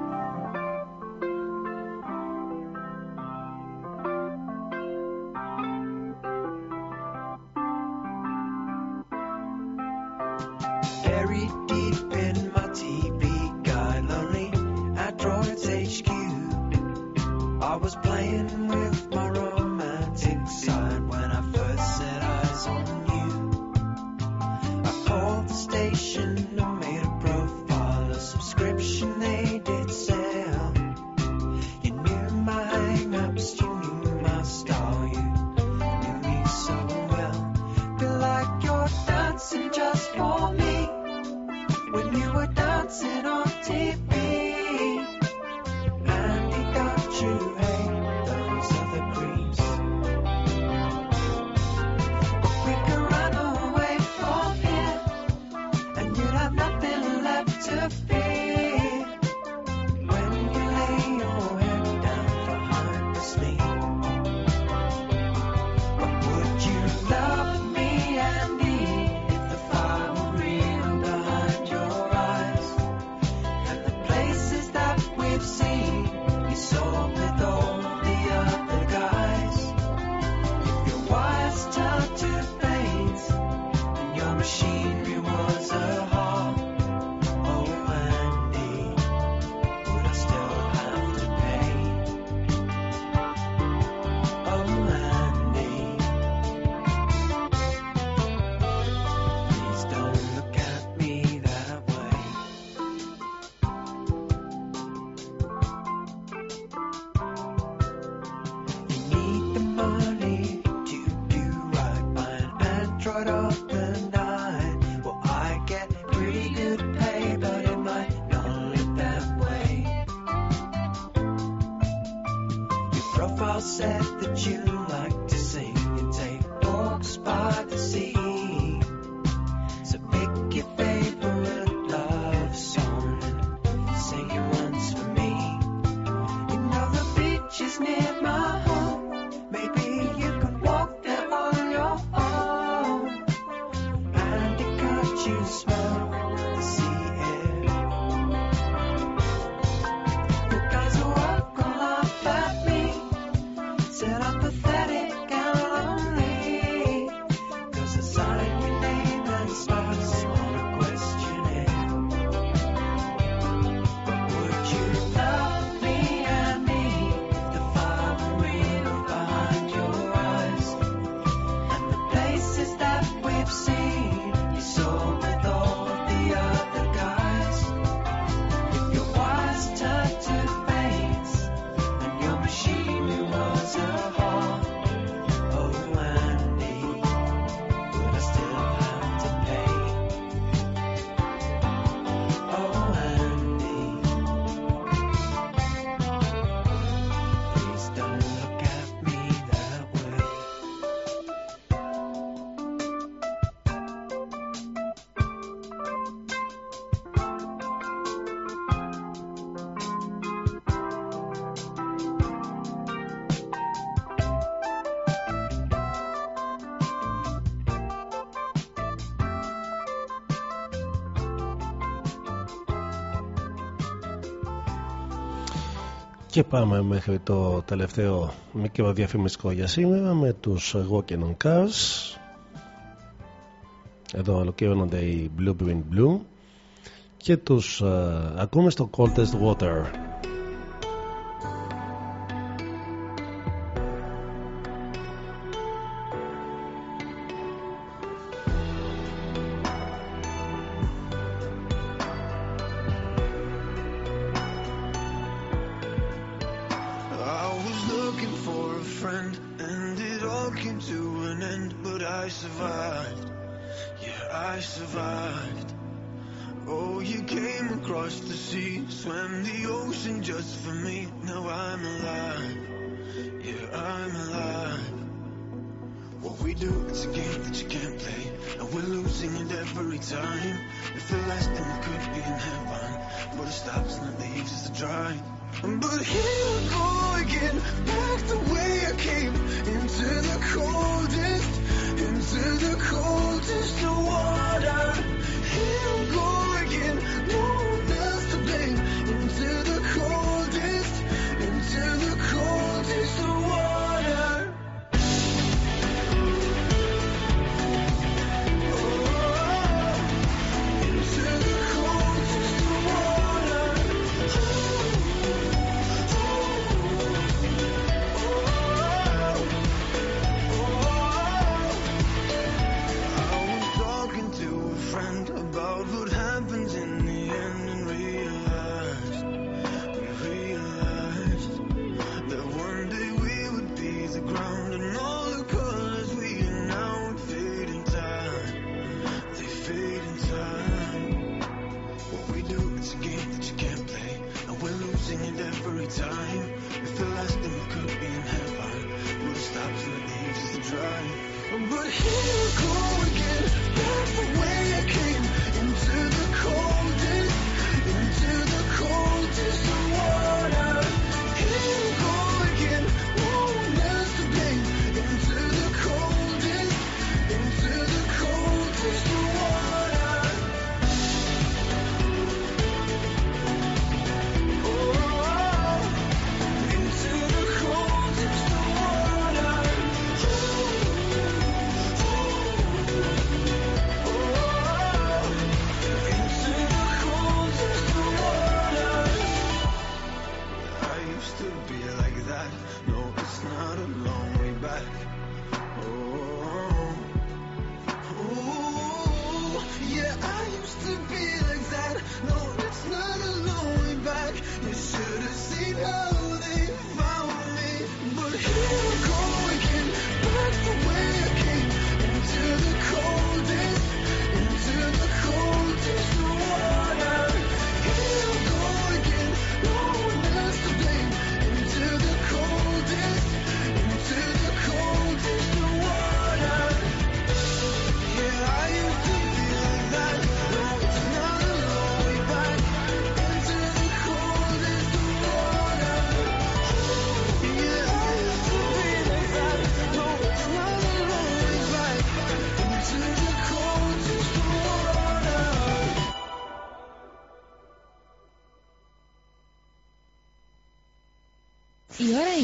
See. Και πάμε μέχρι το τελευταίο μικρό διαφημιστικό για σήμερα με τους Walking on Cars. Εδώ ολοκληρώνονται οι Blueprint Blue και τους uh, στο Coldest Water. time. If the last thing could be in heaven But it stops and it leaves us to dry. But here I go again Back the way I came. Into the coldest Into the coldest of water. Here I go again no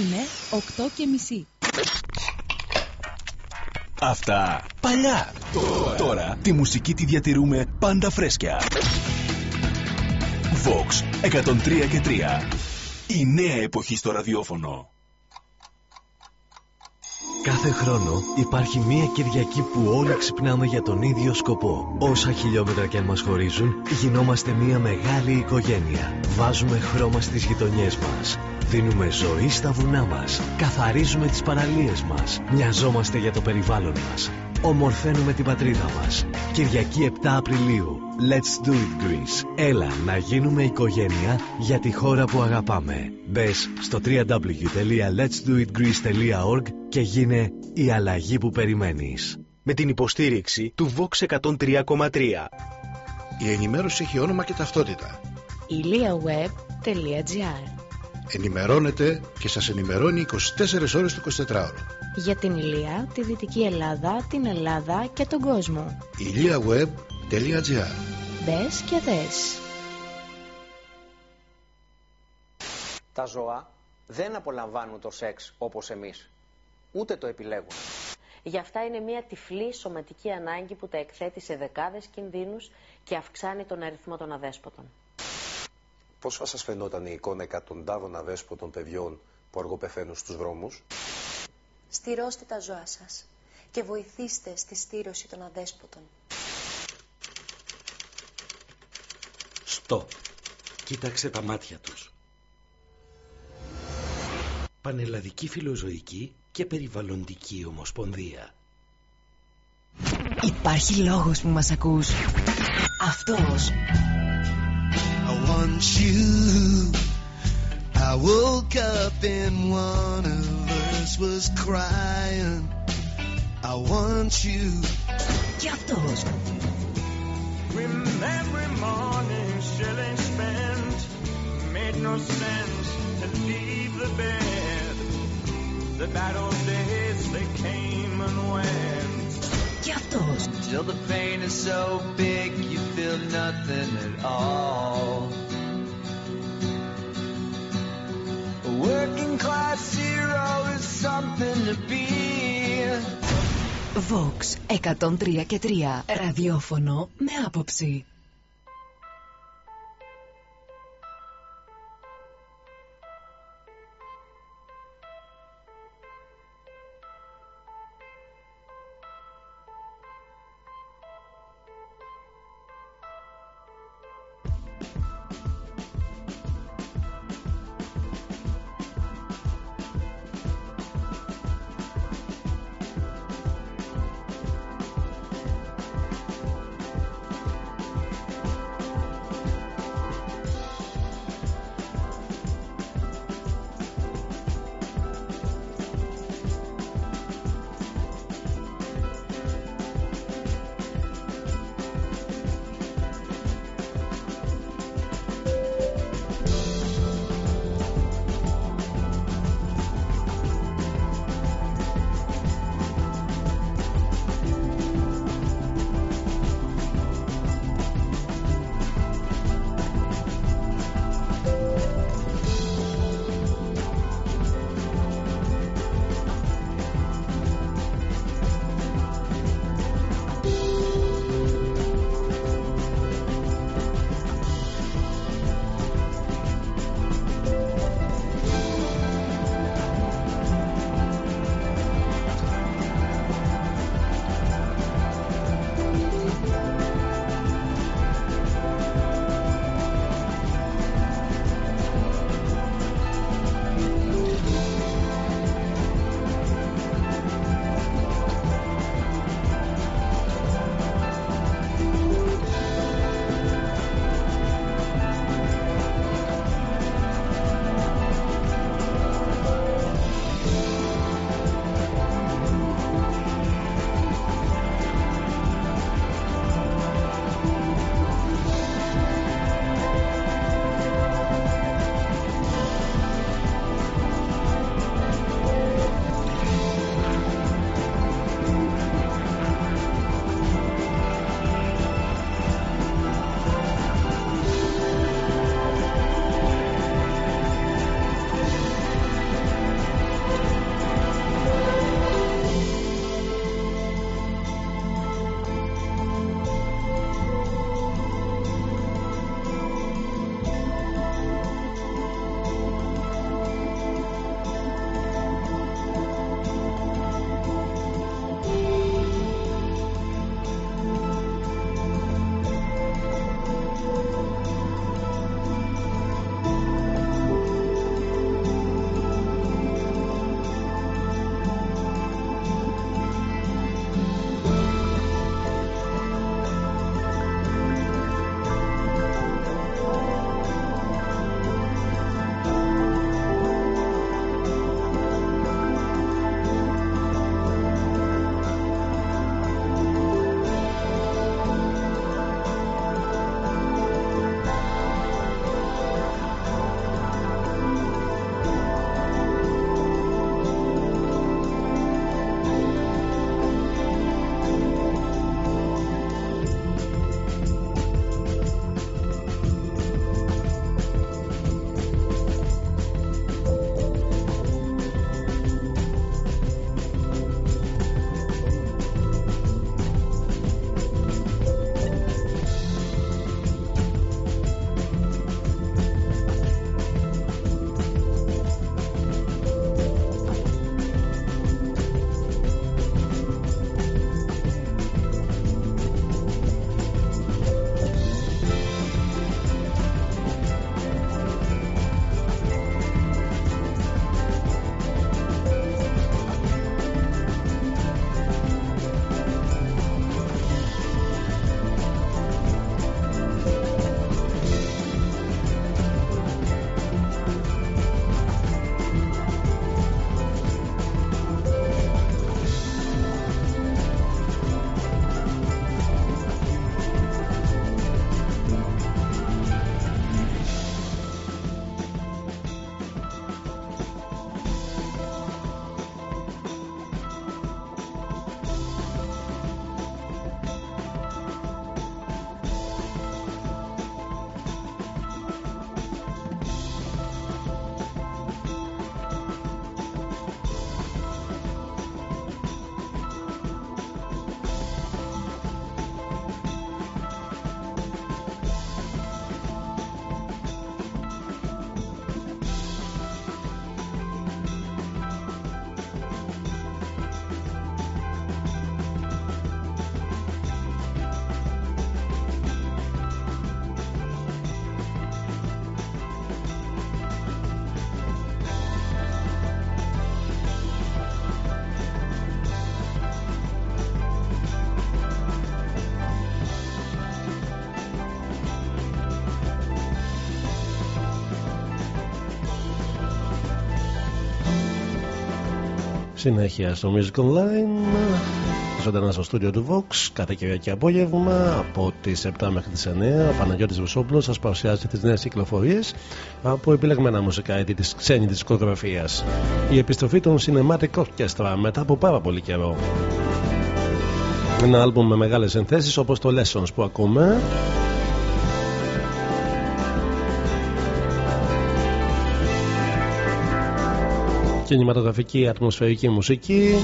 είναι 8 και μισή. Αυτά παλιά. Τώρα, τώρα τη μουσική τη διατηρούμε πάντα φρέσκια. Vox 103 και 3. Η νέα εποχή στο ραδιόφωνο. Κάθε χρόνο υπάρχει μία Κυριακή που όλοι ξυπνάμε για τον ίδιο σκοπό. Όσα χιλιόμετρα και αν μας χωρίζουν, γινόμαστε μία μεγάλη οικογένεια. Βάζουμε χρώμα στις γειτονιές μας. Δίνουμε ζωή στα βουνά μας. Καθαρίζουμε τις παραλίες μας. Μοιαζόμαστε για το περιβάλλον μας. Ομορφαίνουμε την πατρίδα μας. Κυριακή 7 Απριλίου. Let's do it Greece. Έλα να γίνουμε οικογένεια για τη χώρα που αγαπάμε. Μπες στο www.letsdoitgreece.org και γίνε η αλλαγή που περιμένεις. με την υποστήριξη του Vox 103,3. Η ενημέρωση έχει όνομα και ταυτότητα. iliaweb.gr Ενημερώνετε και σας ενημερώνει 24 ώρες το 24ωρο. Για την Ηλία, τη Δυτική Ελλάδα, την Ελλάδα και τον κόσμο. iliaweb.gr Μπες και δες. Τα ζώα δεν απολαμβάνουν το σεξ όπως εμείς. Ούτε το επιλέγουν. Γι' αυτά είναι μια τυφλή σωματική ανάγκη που τα εκθέτει σε δεκάδες κινδύνους και αυξάνει τον αριθμό των αδέσποτων. Πώς θα σας φαινόταν η εικόνα εκατοντάδων αδέσποτων παιδιών που αργοπεθαίνουν στους δρόμους; Στηρώστε τα ζώα σας και βοηθήστε στη στήρωση των αδέσποτων. Στο. Κοίταξε τα μάτια τους. Πανελλαδική Φιλοζωική και Περιβαλλοντική Ομοσπονδία. Υπάρχει λόγος που μας ακούς. Αυτός. want you. I woke up and one of us was crying. I want you. Ya todos. Remember morning shilling spent. Made no sense to leave the bed. The battle days, they came and went. Και αυτός. Till the pain is so big, you feel nothing at all. A working class hero is something to be. Vox 103 και 3. Ραδιόφωνο με άποψη. Συνέχεια στο Music Online Ζωντανά στο στούντιο του Vox κάθε Κυριακή απόγευμα από τις 7 μέχρι τις 9 ο Παναγιώτης Βουσόπουλος σας παρουσιάζει τις νέες κυκλοφορίες από επιλεγμένα μουσικά έτη της ξένη δισκογραφίας. Η επιστροφή των Cinematic Orchestra μετά από πάρα πολύ καιρό. Ένα άλμπουμ με μεγάλες ενθέσεις όπως το Lessons που ακούμε κινηματογραφική ατμοσφαιρική μουσική.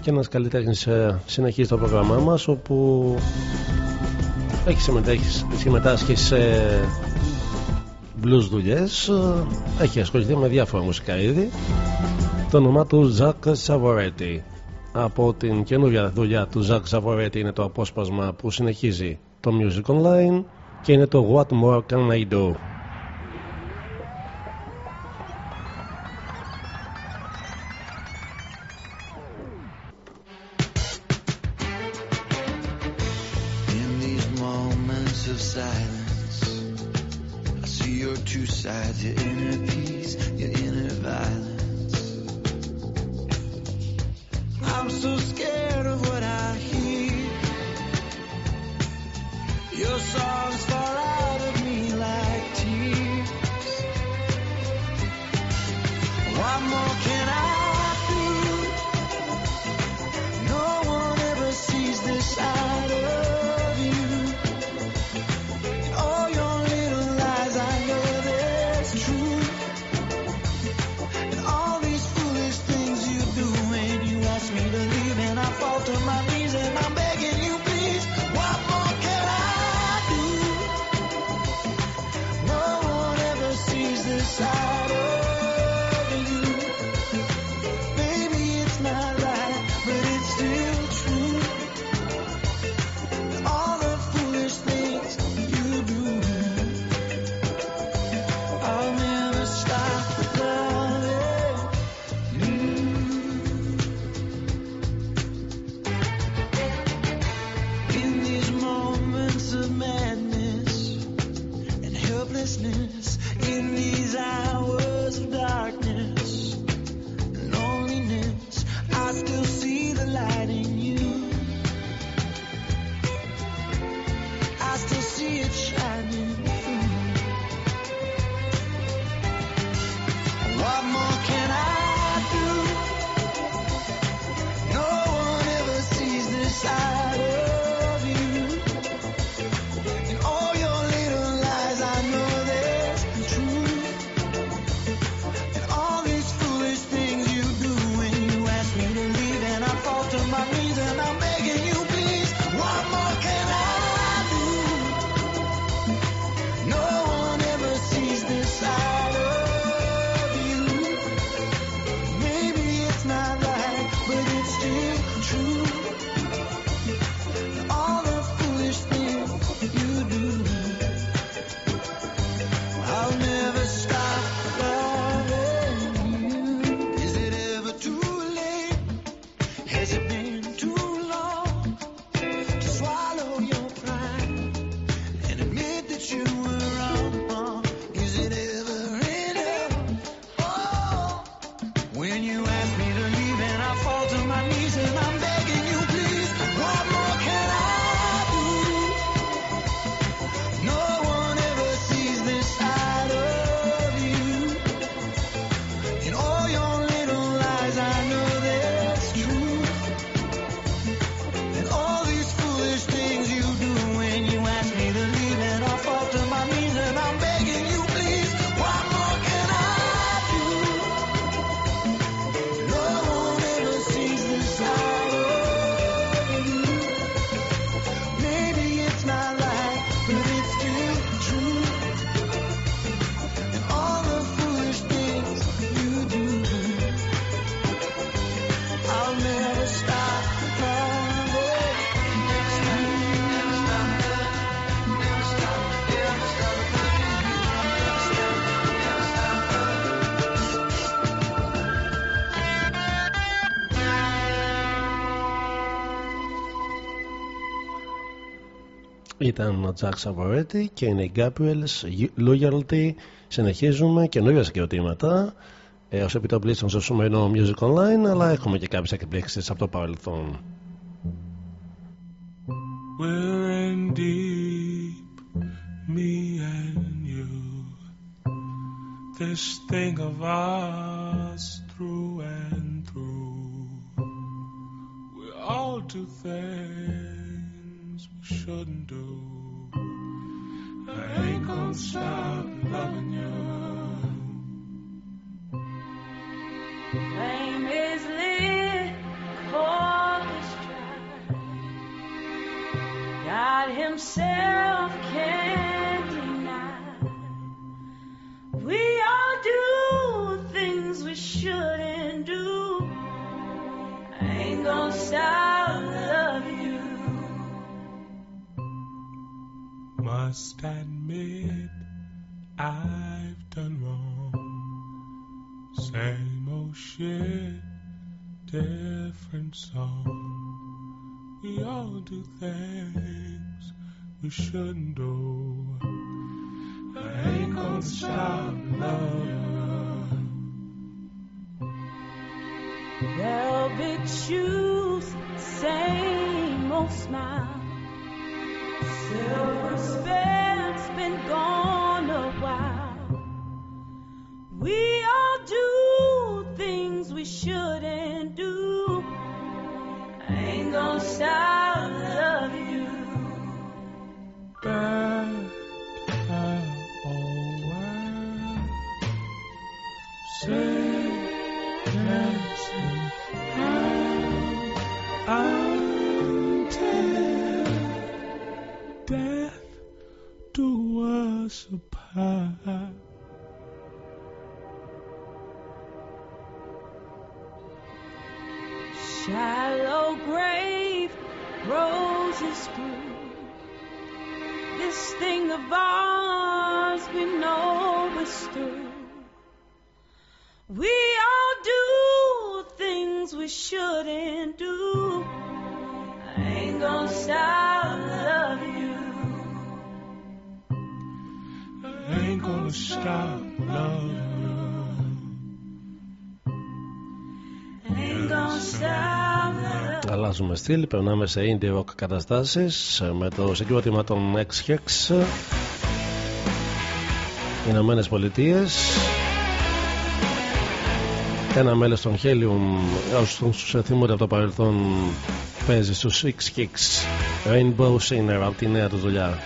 Και ένας καλλιτέχνης ε, συνεχίζει το πρόγραμμά μας όπου έχει συμμετάσχει σε blues δουλειές έχει ασχοληθεί με διάφορα μουσικά είδη. Το όνομά του Ζακ Σαβορέτη από την καινούργια δουλειά του Ζακ Σαβορέτη είναι το απόσπασμα που συνεχίζει το Music Online και είναι το What More Can I Do of silence, I see your two sides, your inner peace, your inner violence. I'm so scared of what I hear. Your songs Ήταν ο Jack Savoretti και είναι η Gabriel's Loyalty. Συνεχίζουμε καινούργια συγκροτήματα ε, ως επιτοπλίστων στο σημερινό Music Online, αλλά έχουμε και κάποιες εκπλήξεις από το παρελθόν. We're in deep, me and you. This thing of us through and through. We all do things we shouldn't do. I ain't gonna stop loving you. Flame is lit, dry. God Himself can't deny. We all do things we shouldn't Must admit I've done wrong. Same old shit, different song. We all do things we shouldn't do. I ain't gonna stop loving. Be truth, same old smile. Spell's been gone a while. We all do things we shouldn't do. Ain't gonna stop loving you. Back us apart. Shallow grave, roses grew. This thing of ours we know is through. We all do things we shouldn't do. I ain't gonna stop loving gonna stop loving I ain't gonna stop loving Αλλάζουμε στυλ, περνάμε σε indie rock καταστάσεις ε, με το συγκρότημα των X-Hex Ηνωμένες Πολιτείες ένα μέλος των Helium όσους θυμούνται από το παρελθόν παίζει στους X-Kicks Rainbow Sinner από τη νέα του δουλειά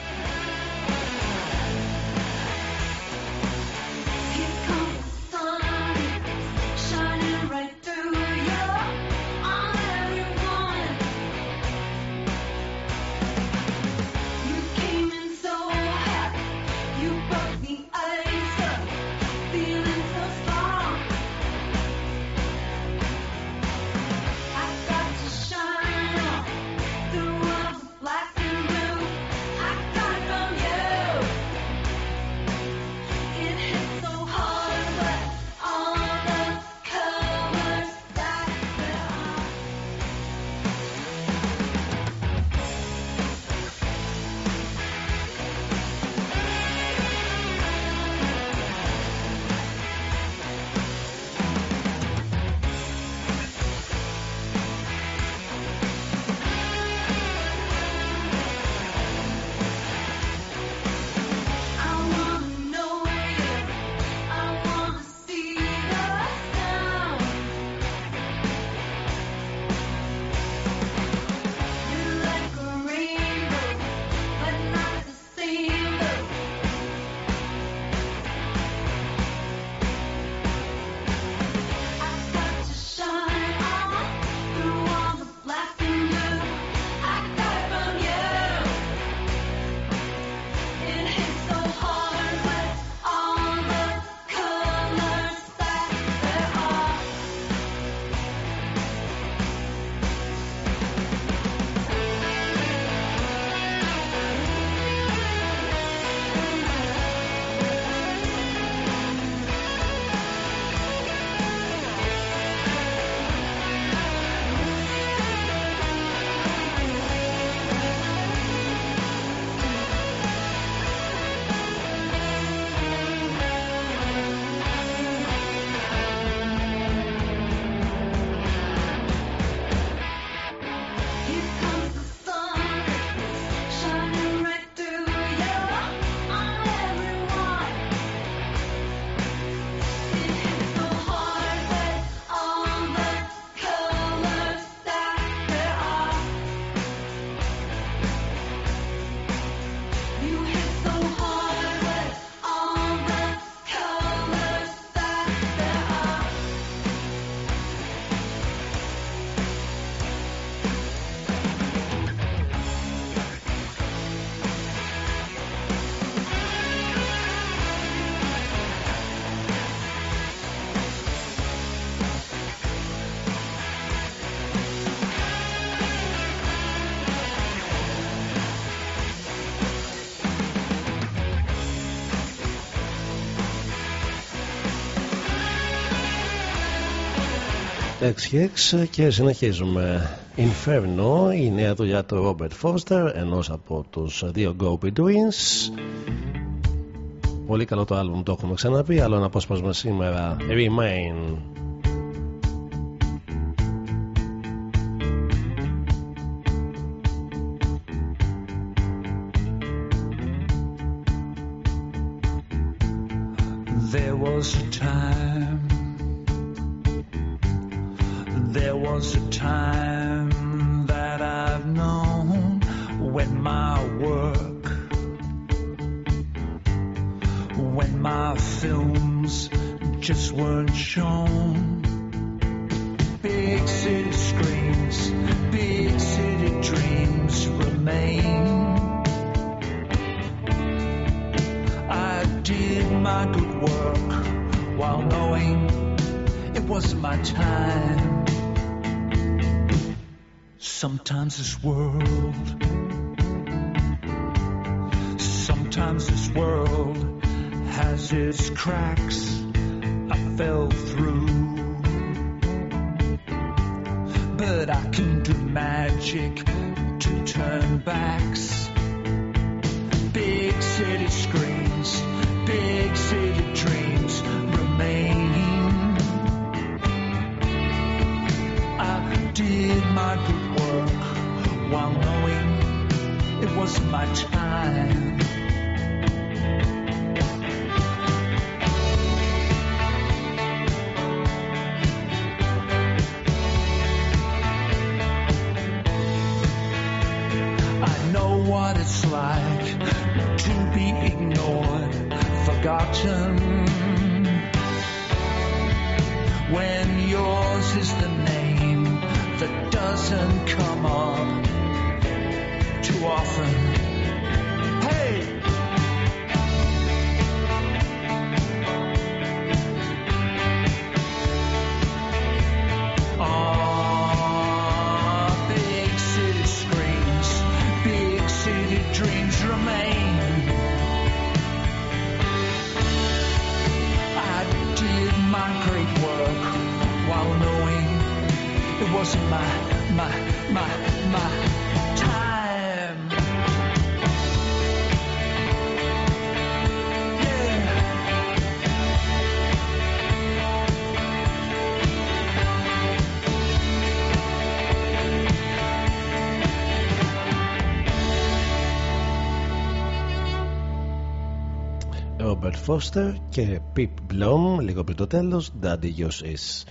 XX και συνεχίζουμε. Inferno, η νέα δουλειά του Robert Foster ενός από τους δύο Go Twins. Πολύ καλό το άλμπουμ, το έχουμε ξαναπεί. Άλλο ένα απόσπασμα σήμερα. Remain. Foster και Pip Blom λίγο πριν το τέλος Daddy Yours Is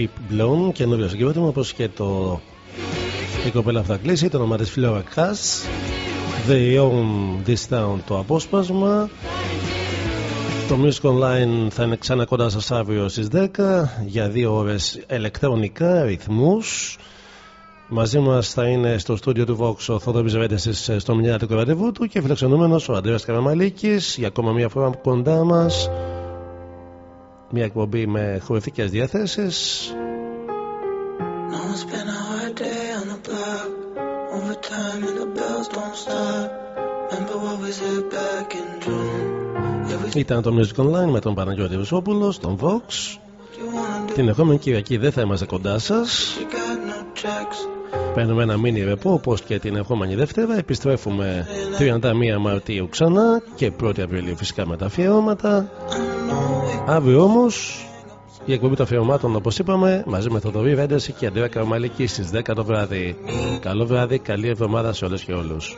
Pip Blown, καινούριο συγκρότημα όπως και το η κοπέλα θα κλείσει. Το όνομα της Flora Cass. The own this town το απόσπασμα. Το Music Online θα είναι ξανά κοντά σας αύριο στις 10 για δύο ώρες ηλεκτρονικά, ρυθμούς. Μαζί μας θα είναι στο στούντιο του Vox ο Θοδόμπης Ρέντεσης ε, στο μηνιάτικο ραντεβού του και φιλεξενούμενος ο Αντρέας Καραμαλίκης για ακόμα μια φορά κοντά μας. Μια εκπομπή με χορευτικές διαθέσεις. Ήταν το Music Online με τον Παναγιώτη Βουσόπουλο, τον Vox. Την επόμενη Κυριακή δεν θα είμαστε κοντά σας. Παίρνουμε ένα μίνι ρεπό όπως και την ερχόμενη Δευτέρα. Επιστρέφουμε 31 Μαρτίου ξανά και 1η Απριλίου φυσικά με τα αφιερώματα. Αύριο όμως η εκπομπή των αφιερωμάτων όπως είπαμε μαζί με τον Δωρή Ρέντεση και Αντρέα Καρμαλική στις 10 το βράδυ. Καλό βράδυ, καλή εβδομάδα σε όλες και όλους.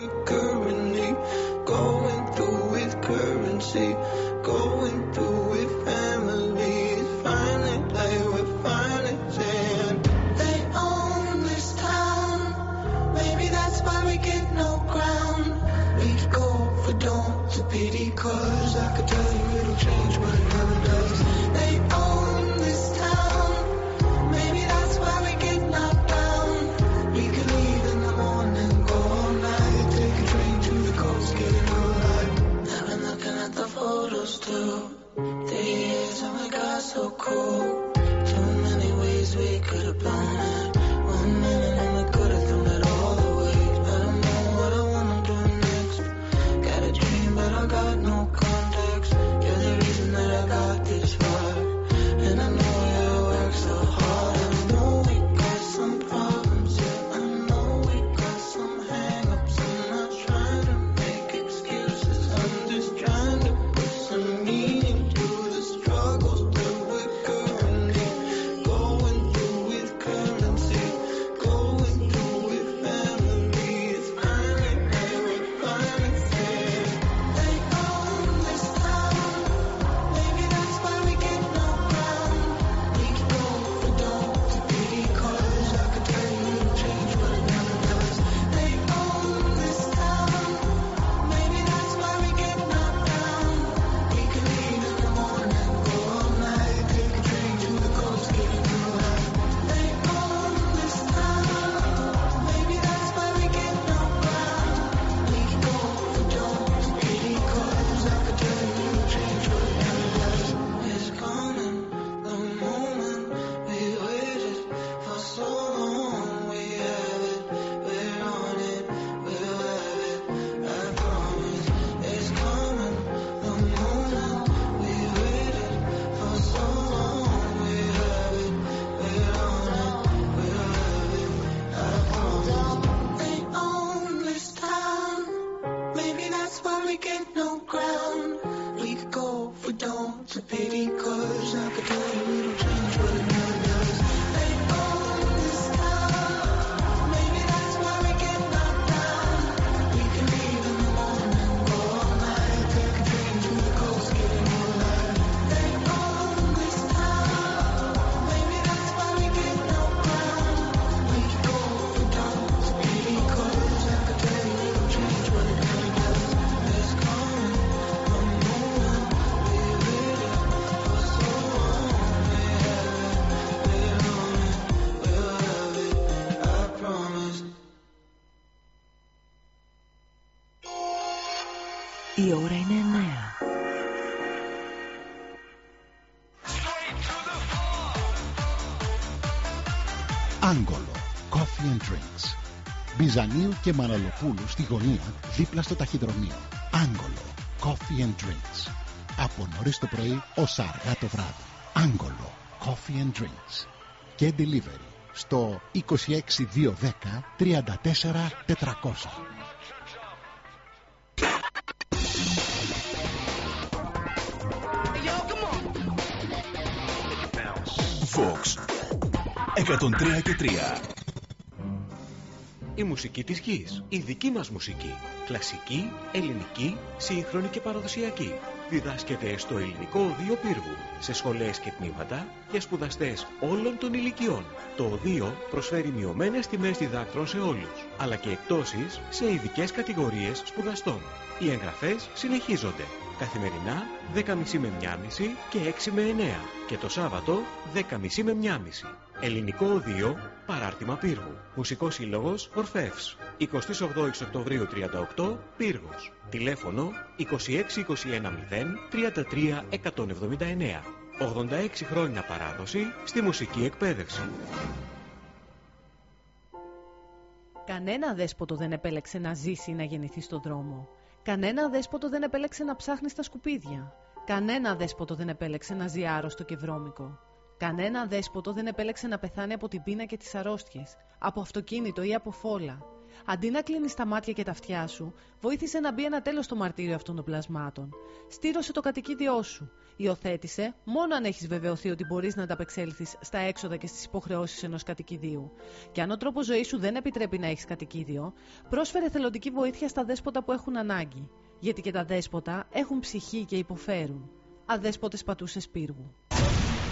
Ζανίου και Μαραλοπούλου στη γωνία δίπλα στο ταχυδρομείο. Άγγολο. Coffee and Drinks. Από νωρίς το πρωί ως αργά το βράδυ. Άγγολο. Coffee and Drinks. Και delivery στο 26210 34400. 400. Vox 103 και 3 η μουσική της γης. Η δική μας μουσική. Κλασική, ελληνική, σύγχρονη και παραδοσιακή. Διδάσκεται στο ελληνικό Οδείο Πύργου, σε σχολές και τμήματα για σπουδαστές όλων των ηλικιών. Το Οδείο προσφέρει μειωμένες τιμές διδάκτρων σε όλους, αλλά και εκτόσεις σε ειδικές κατηγορίες σπουδαστών. Οι εγγραφές συνεχίζονται καθημερινά 10.30 με 1.30 και 6 με 9 και το Σάββατο 10.30 με 1.30. Ελληνικό Οδείο παράρτημα Πύργου. Μουσικός Σύλλογος Ορφεύς. 28 Οκτωβρίου 38, Πύργος. Τηλέφωνο 26210 33 179. 86 χρόνια παράδοση στη μουσική εκπαίδευση. Κανένα δέσποτο δεν επέλεξε να ζήσει ή να γεννηθεί στον δρόμο. Κανένα δέσποτο δεν επέλεξε να ψάχνει στα σκουπίδια. Κανένα δέσποτο δεν επέλεξε να ζει άρρωστο και βρώμικο. Κανένα δέσποτο δεν επέλεξε να πεθάνει από την πείνα και τις αρρώστιες, από αυτοκίνητο ή από φόλα. Αντί να κλείνει τα μάτια και τα αυτιά σου, βοήθησε να μπει ένα τέλος στο μαρτύριο αυτών των πλασμάτων. Στήρωσε το κατοικίδιό σου. Υιοθέτησε μόνο αν έχεις βεβαιωθεί ότι μπορείς να ανταπεξέλθεις στα έξοδα και στις υποχρεώσεις ενός κατοικιδίου. Και αν ο τρόπος ζωής σου δεν επιτρέπει να έχεις κατοικίδιο, πρόσφερε θελοντική βοήθεια στα δέσποτα που έχουν ανάγκη. Γιατί και τα δέσποτα έχουν ψυχή και υποφέρουν. Αδέσποτες πατούσες πύργου.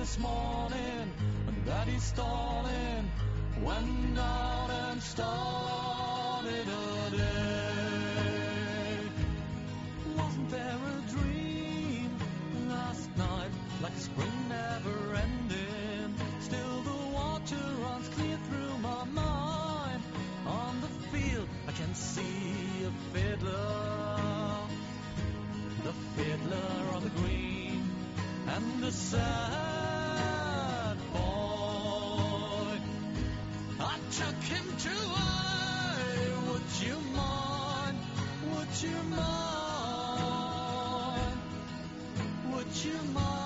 This morning when daddy's stalling. Went out and started a day. Wasn't there a dream last night like a spring never ending? Still the water runs clear through my mind. On the field I can see a fiddler, the fiddler on the green, and the sad Would you mind? Would you mind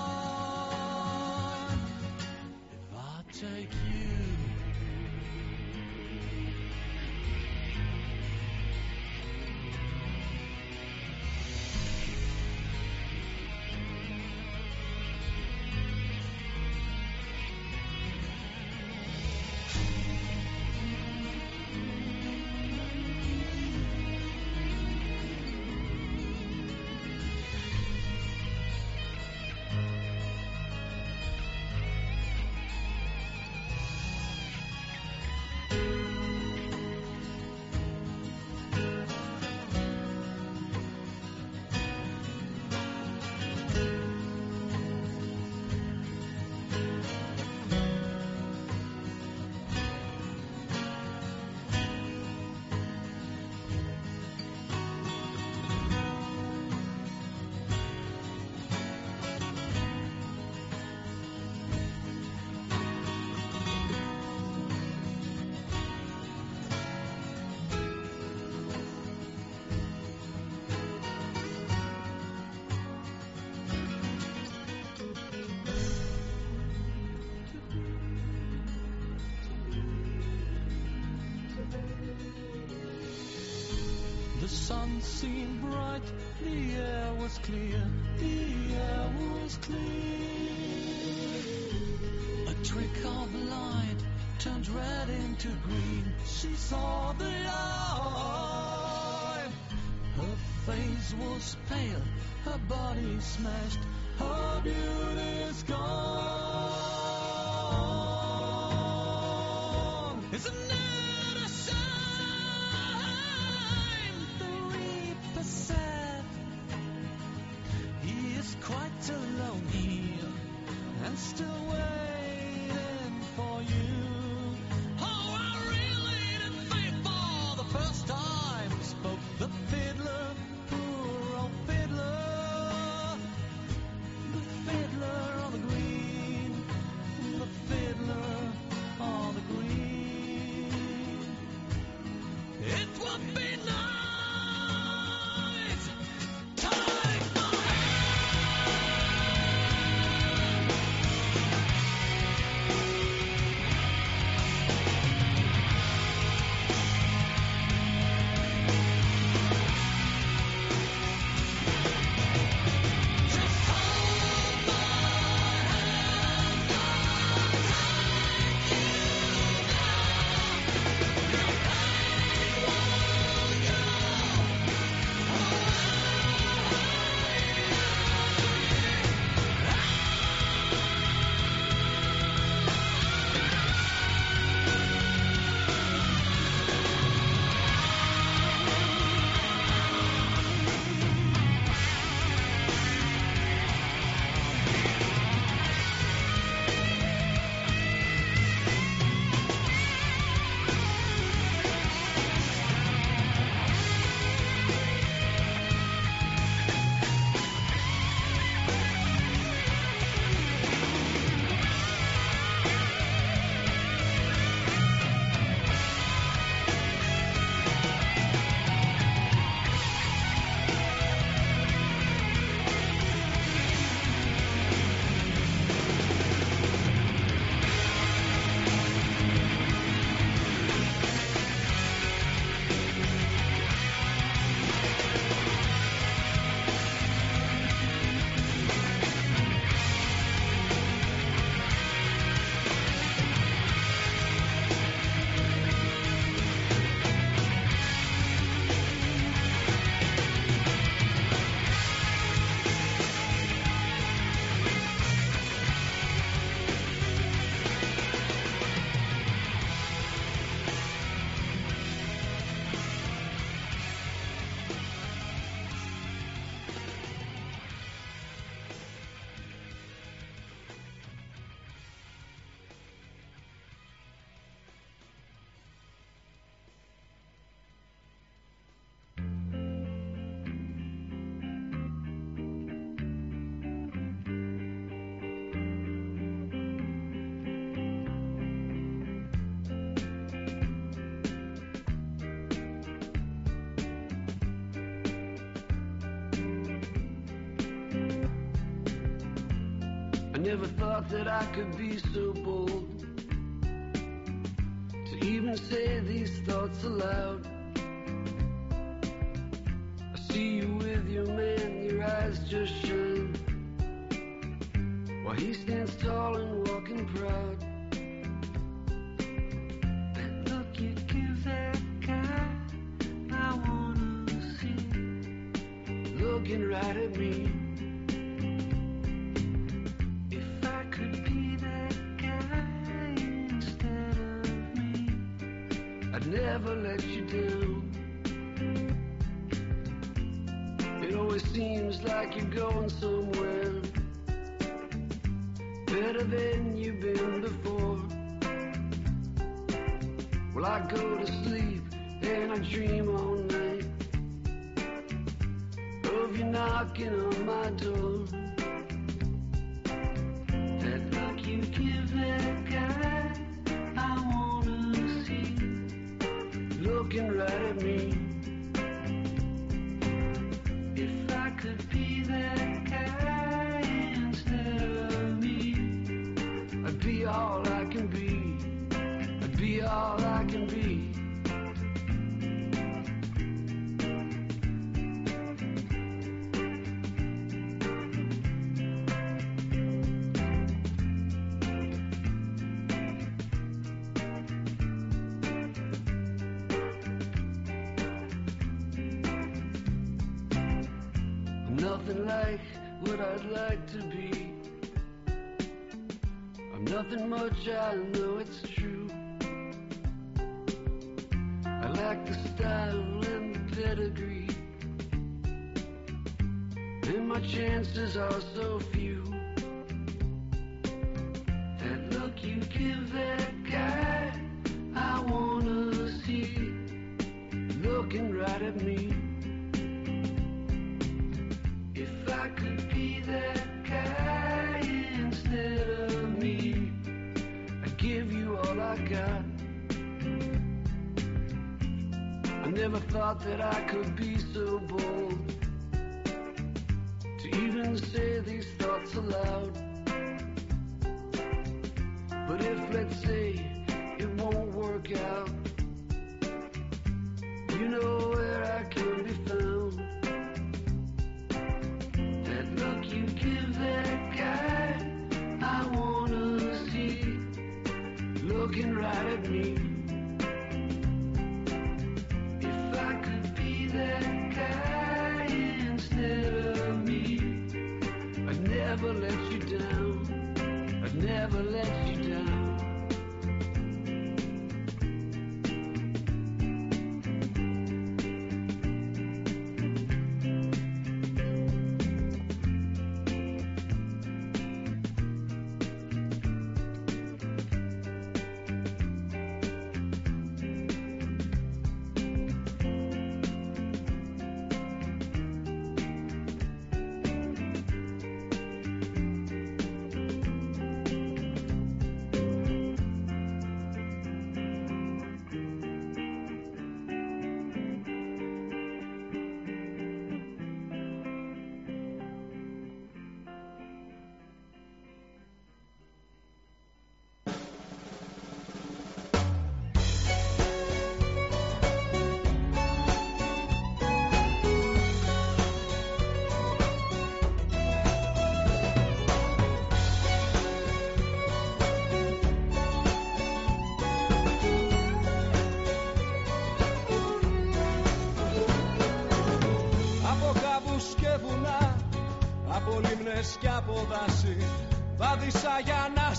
was clear. A trick of light turned red into green. She saw the light. Her face was pale, her body smashed, her beauty's gone. thought that I could be so bold to even say these thoughts aloud. like to be. I'm nothing much I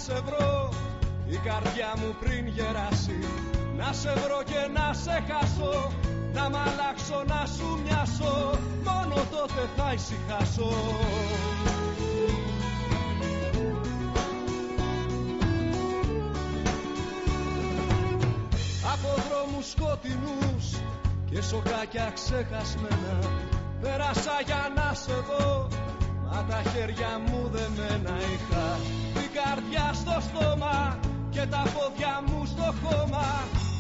σε βρω η καρδιά μου πριν γεράσει. Να σε βρω και να σε χάσω Να μ' αλλάξω να σου μοιάσω. Μόνο τότε θα ησυχάσω. Από δρόμους σκοτεινούς και σοκάκια ξεχασμένα Πέρασα για να σε δω Μα τα χέρια μου δεμένα είχα τα πόδια μου στο χώμα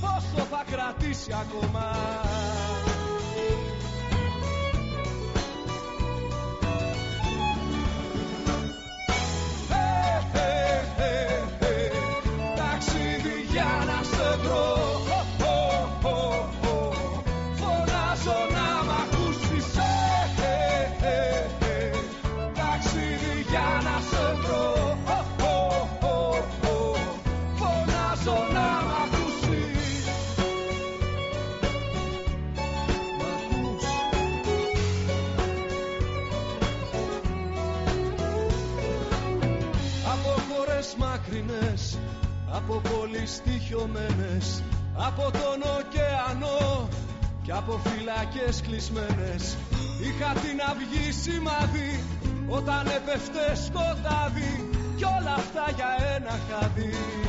Πόσο θα κρατήσει ακόμα. από τον ωκεανό και από φυλακές κλεισμένες. Είχα την αυγή σημάδι όταν έπεφτε σκοτάδι κι όλα αυτά για ένα χαδί